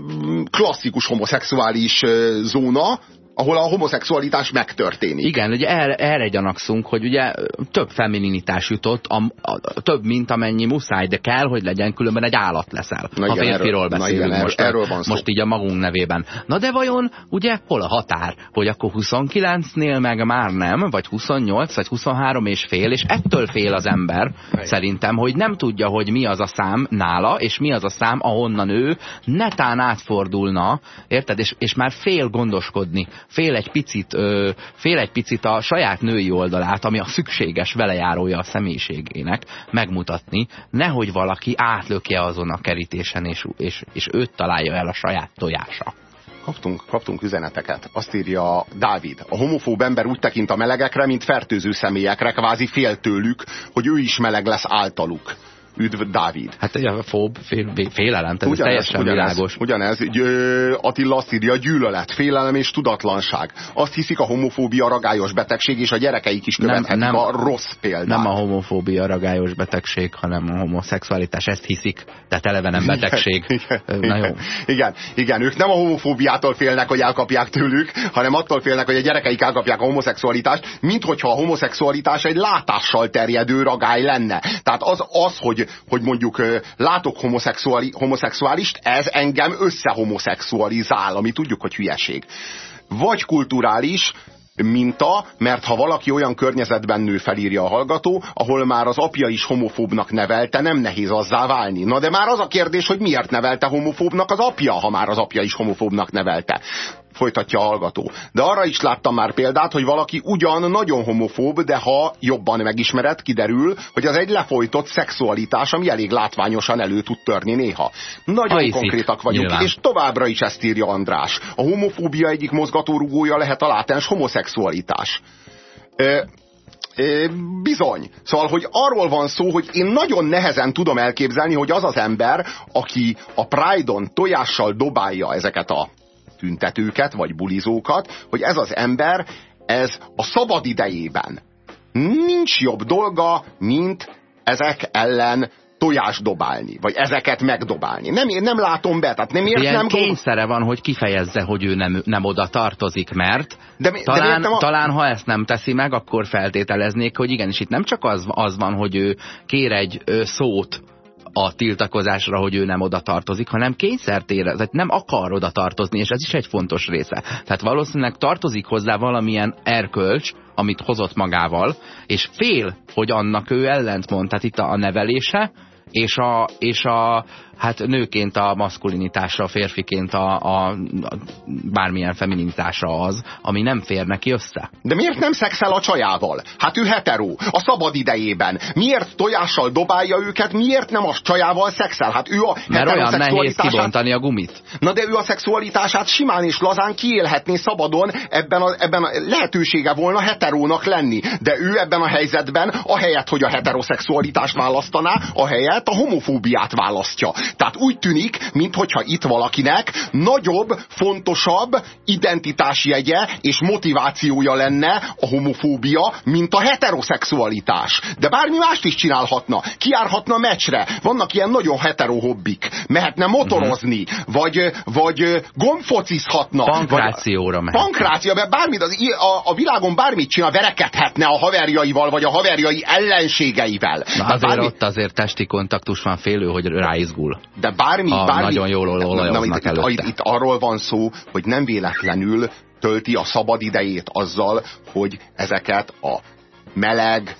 klasszikus homoszexuális ö, zóna, ahol a homoszexualitás megtörténik. Igen, ugye erre, erre gyanakszunk, hogy ugye több femininitás jutott, a, a, a, több, mint amennyi muszáj, de kell, hogy legyen, különben egy állat leszel. Na ha igen, férfiról erről- na beszélünk igen, most, erről van szó. most így a magunk nevében. Na de vajon, ugye, hol a határ? Hogy akkor 29-nél meg már nem, vagy 28, vagy 23 és fél, és ettől fél az ember, szerintem, hogy nem tudja, hogy mi az a szám nála, és mi az a szám, ahonnan ő netán átfordulna, érted? És, és már fél gondoskodni, fél egy picit, ö, fél egy picit a saját női oldalát, ami a szükséges velejárója a személyiségének megmutatni, nehogy valaki átlökje azon a kerítésen, és, és, és őt találja el a saját tojása. Kaptunk, kaptunk üzeneteket. Azt írja Dávid. A homofób ember úgy tekint a melegekre, mint fertőző személyekre, kvázi fél tőlük, hogy ő is meleg lesz általuk. Üdv Dávid. Hát egy fób, fél, félelem, tehát ez teljesen ugyanez, világos. ugyanez. Ö, Attila azt írja, gyűlölet, félelem és tudatlanság. Azt hiszik a homofóbia ragályos betegség, és a gyerekeik is Nem, követhetik nem. a rossz példát. Nem a homofóbia ragályos betegség, hanem a homoszexualitás, ezt hiszik, tehát eleve nem betegség. Igen, Na jó. igen, igen, ők nem a homofóbiától félnek, hogy elkapják tőlük, hanem attól félnek, hogy a gyerekeik elkapják a homoszexualitást, mint hogyha a homoszexualitás egy látással terjedő ragály lenne. Tehát az, az hogy, hogy mondjuk látok homoszexuali, homoszexuálist, ez engem összehomoszexualizál, ami tudjuk, hogy hülyeség. Vagy kulturális, minta, mert ha valaki olyan környezetben nő felírja a hallgató, ahol már az apja is homofóbnak nevelte, nem nehéz azzá válni. Na de már az a kérdés, hogy miért nevelte homofóbnak az apja, ha már az apja is homofóbnak nevelte. Folytatja a hallgató. De arra is láttam már példát, hogy valaki ugyan nagyon homofób, de ha jobban megismered, kiderül, hogy az egy lefolytott szexualitás, ami elég látványosan elő tud törni néha. Nagyon Ha hiszik, konkrétak vagyunk, nyilván. és továbbra is ezt írja András. A homofóbia egyik mozgatórugója lehet a látens homoszexualitás. Ö, ö, bizony. Szóval, hogy arról van szó, hogy én nagyon nehezen tudom elképzelni, hogy az az ember, aki a Pride-on tojással dobálja ezeket a tüntetőket, vagy bulizókat, hogy ez az ember, ez a szabad idejében nincs jobb dolga, mint ezek ellen tojást dobálni, vagy ezeket megdobálni. Nem, én nem látom be, tehát nem ért, Ilyen kényszere van, hogy kifejezze, hogy ő nem, nem oda tartozik, mert De mi- de talán, nem a- talán ha ezt nem teszi meg, akkor feltételeznék, hogy igenis itt nem csak az, az van, hogy ő kér egy ö, szót a tiltakozásra, hogy ő nem oda tartozik, hanem kényszert érez, tehát nem akar oda tartozni, és ez is egy fontos része. Tehát valószínűleg tartozik hozzá valamilyen erkölcs, amit hozott magával, és fél, hogy annak ő ellentmond. Tehát itt a nevelése, és a, és a hát nőként a maszkulinitása, férfiként a, a, a bármilyen feminitása az, ami nem fér neki össze. De miért nem szexel a csajával? Hát ő hetero, a szabad idejében. Miért tojással dobálja őket, miért nem a csajával szexel? Hát ő a Mert olyan nehéz kibontani a gumit. Na de ő a szexualitását simán és lazán kiélhetné szabadon, ebben a, ebben a lehetősége volna heterónak lenni. De ő ebben a helyzetben, ahelyett, hogy a heteroszexualitást választaná, ahelyett a homofóbiát választja. Tehát úgy tűnik, minthogyha itt valakinek nagyobb, fontosabb identitásjegye és motivációja lenne a homofóbia, mint a heteroszexualitás. De bármi mást is csinálhatna. Kiárhatna meccsre. Vannak ilyen nagyon hetero hobbik. Mehetne motorozni, vagy, vagy gombfocizhatna. Pankrációra mehet. Pankráció, mert bármit, az, a, a világon bármit csinál, verekedhetne a haverjaival, vagy a haverjai ellenségeivel. Na azért bármi- ott azért testi kontaktus van félő, hogy ráizgul. De bármi, Ha bármi... nagyon jól olajoznak előtte. itt, itt arról van szó, hogy nem véletlenül tölti a szabad idejét azzal, hogy ezeket a meleg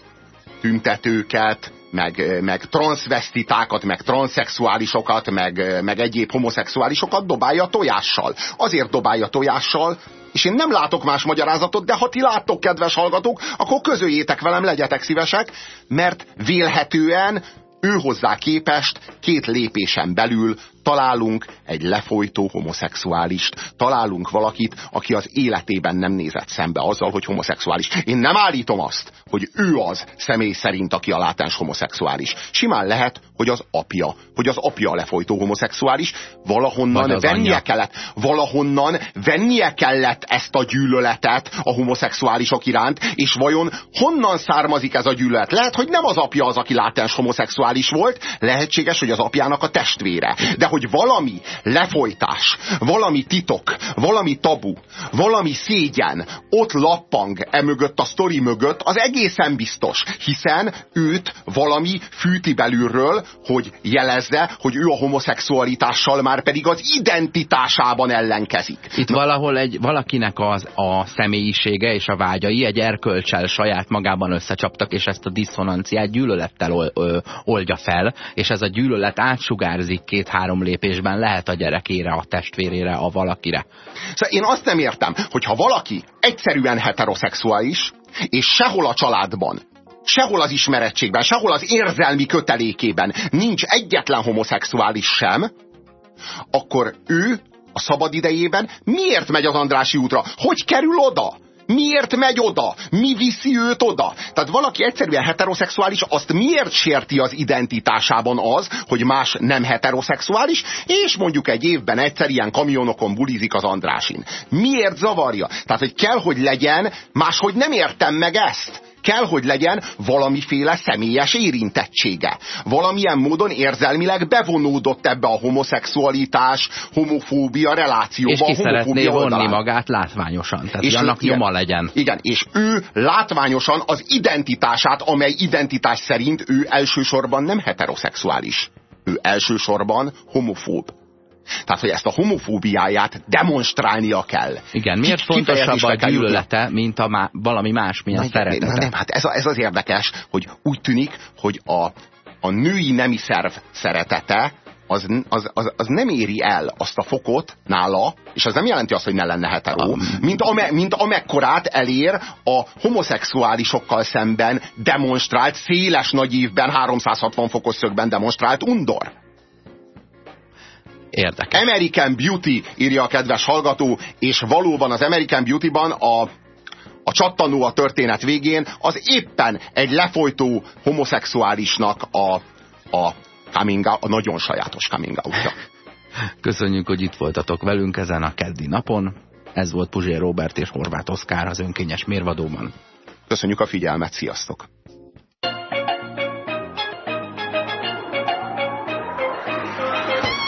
tüntetőket, meg, meg transzvestitákat, meg transzexuálisokat, meg, meg egyéb homoszexuálisokat dobálja tojással. Azért dobálja tojással, és én nem látok más magyarázatot, de ha ti láttok, kedves hallgatók, akkor közöljétek velem, legyetek szívesek, mert vélhetően ő hozzá képest két lépésen belül találunk egy lefolytó homoszexuálist, találunk valakit, aki az életében nem nézett szembe azzal, hogy homoszexuális. Én nem állítom azt, hogy ő az személy szerint, aki a látens homoszexuális. Simán lehet, hogy az apja, hogy az apja a lefolytó homoszexuális, valahonnan vennie anyja. kellett, valahonnan vennie kellett ezt a gyűlöletet a homoszexuálisok iránt, és vajon honnan származik ez a gyűlölet? Lehet, hogy nem az apja az, aki látens homoszexuális volt, lehetséges, hogy az apjának a testvére. De hogy valami lefolytás, valami titok, valami tabu, valami szégyen ott lappang e mögött, a sztori mögött, az egészen biztos, hiszen őt valami fűti belülről, hogy jelezze, hogy ő a homoszexualitással már pedig az identitásában ellenkezik. Itt valahol egy, valakinek az, a személyisége és a vágyai egy erkölcsel saját magában összecsaptak, és ezt a diszonanciát gyűlölettel ol, ö, oldja fel, és ez a gyűlölet átsugárzik két-három lépésben, lehet a gyerekére, a testvérére, a valakire. Szóval én azt nem értem, hogy ha valaki egyszerűen heteroszexuális, és sehol a családban, sehol az ismerettségben, sehol az érzelmi kötelékében nincs egyetlen homoszexuális sem, akkor ő a szabad idejében miért megy az Andrási útra? Hogy kerül oda? Miért megy oda? Mi viszi őt oda? Tehát valaki egyszerűen heteroszexuális, azt miért sérti az identitásában az, hogy más nem heteroszexuális, és mondjuk egy évben egyszer ilyen kamionokon bulizik az Andrásin. Miért zavarja? Tehát, hogy kell, hogy legyen, máshogy nem értem meg ezt kell, hogy legyen valamiféle személyes érintettsége. Valamilyen módon érzelmileg bevonódott ebbe a homoszexualitás, homofóbia relációba. És ki szeretné vonni oldalán. magát látványosan. Tehát, És annak igen, nyoma legyen. Igen, és ő látványosan az identitását, amely identitás szerint ő elsősorban nem heteroszexuális. Ő elsősorban homofób. Tehát, hogy ezt a homofóbiáját demonstrálnia kell. Igen, miért Ki- fontosabb a gyűlölete, mint a má, valami másmilyen Na, szeretete? Nem, nem, hát ez, a, ez az érdekes, hogy úgy tűnik, hogy a, a női nemi szerv szeretete az, az, az, az nem éri el azt a fokot nála, és az nem jelenti azt, hogy ne lenne hetero, mint, ame, mint amekkorát elér a homoszexuálisokkal szemben demonstrált, széles nagy ívben, 360 fokos szögben demonstrált undor. Érdekes. American Beauty, írja a kedves hallgató, és valóban az American Beauty-ban a, a csattanó a történet végén az éppen egy lefolytó homoszexuálisnak a, a, coming out, a nagyon sajátos coming out-ja. Köszönjük, hogy itt voltatok velünk ezen a keddi napon. Ez volt Puzsér Robert és Horváth Oszkár az önkényes mérvadóban. Köszönjük a figyelmet, sziasztok!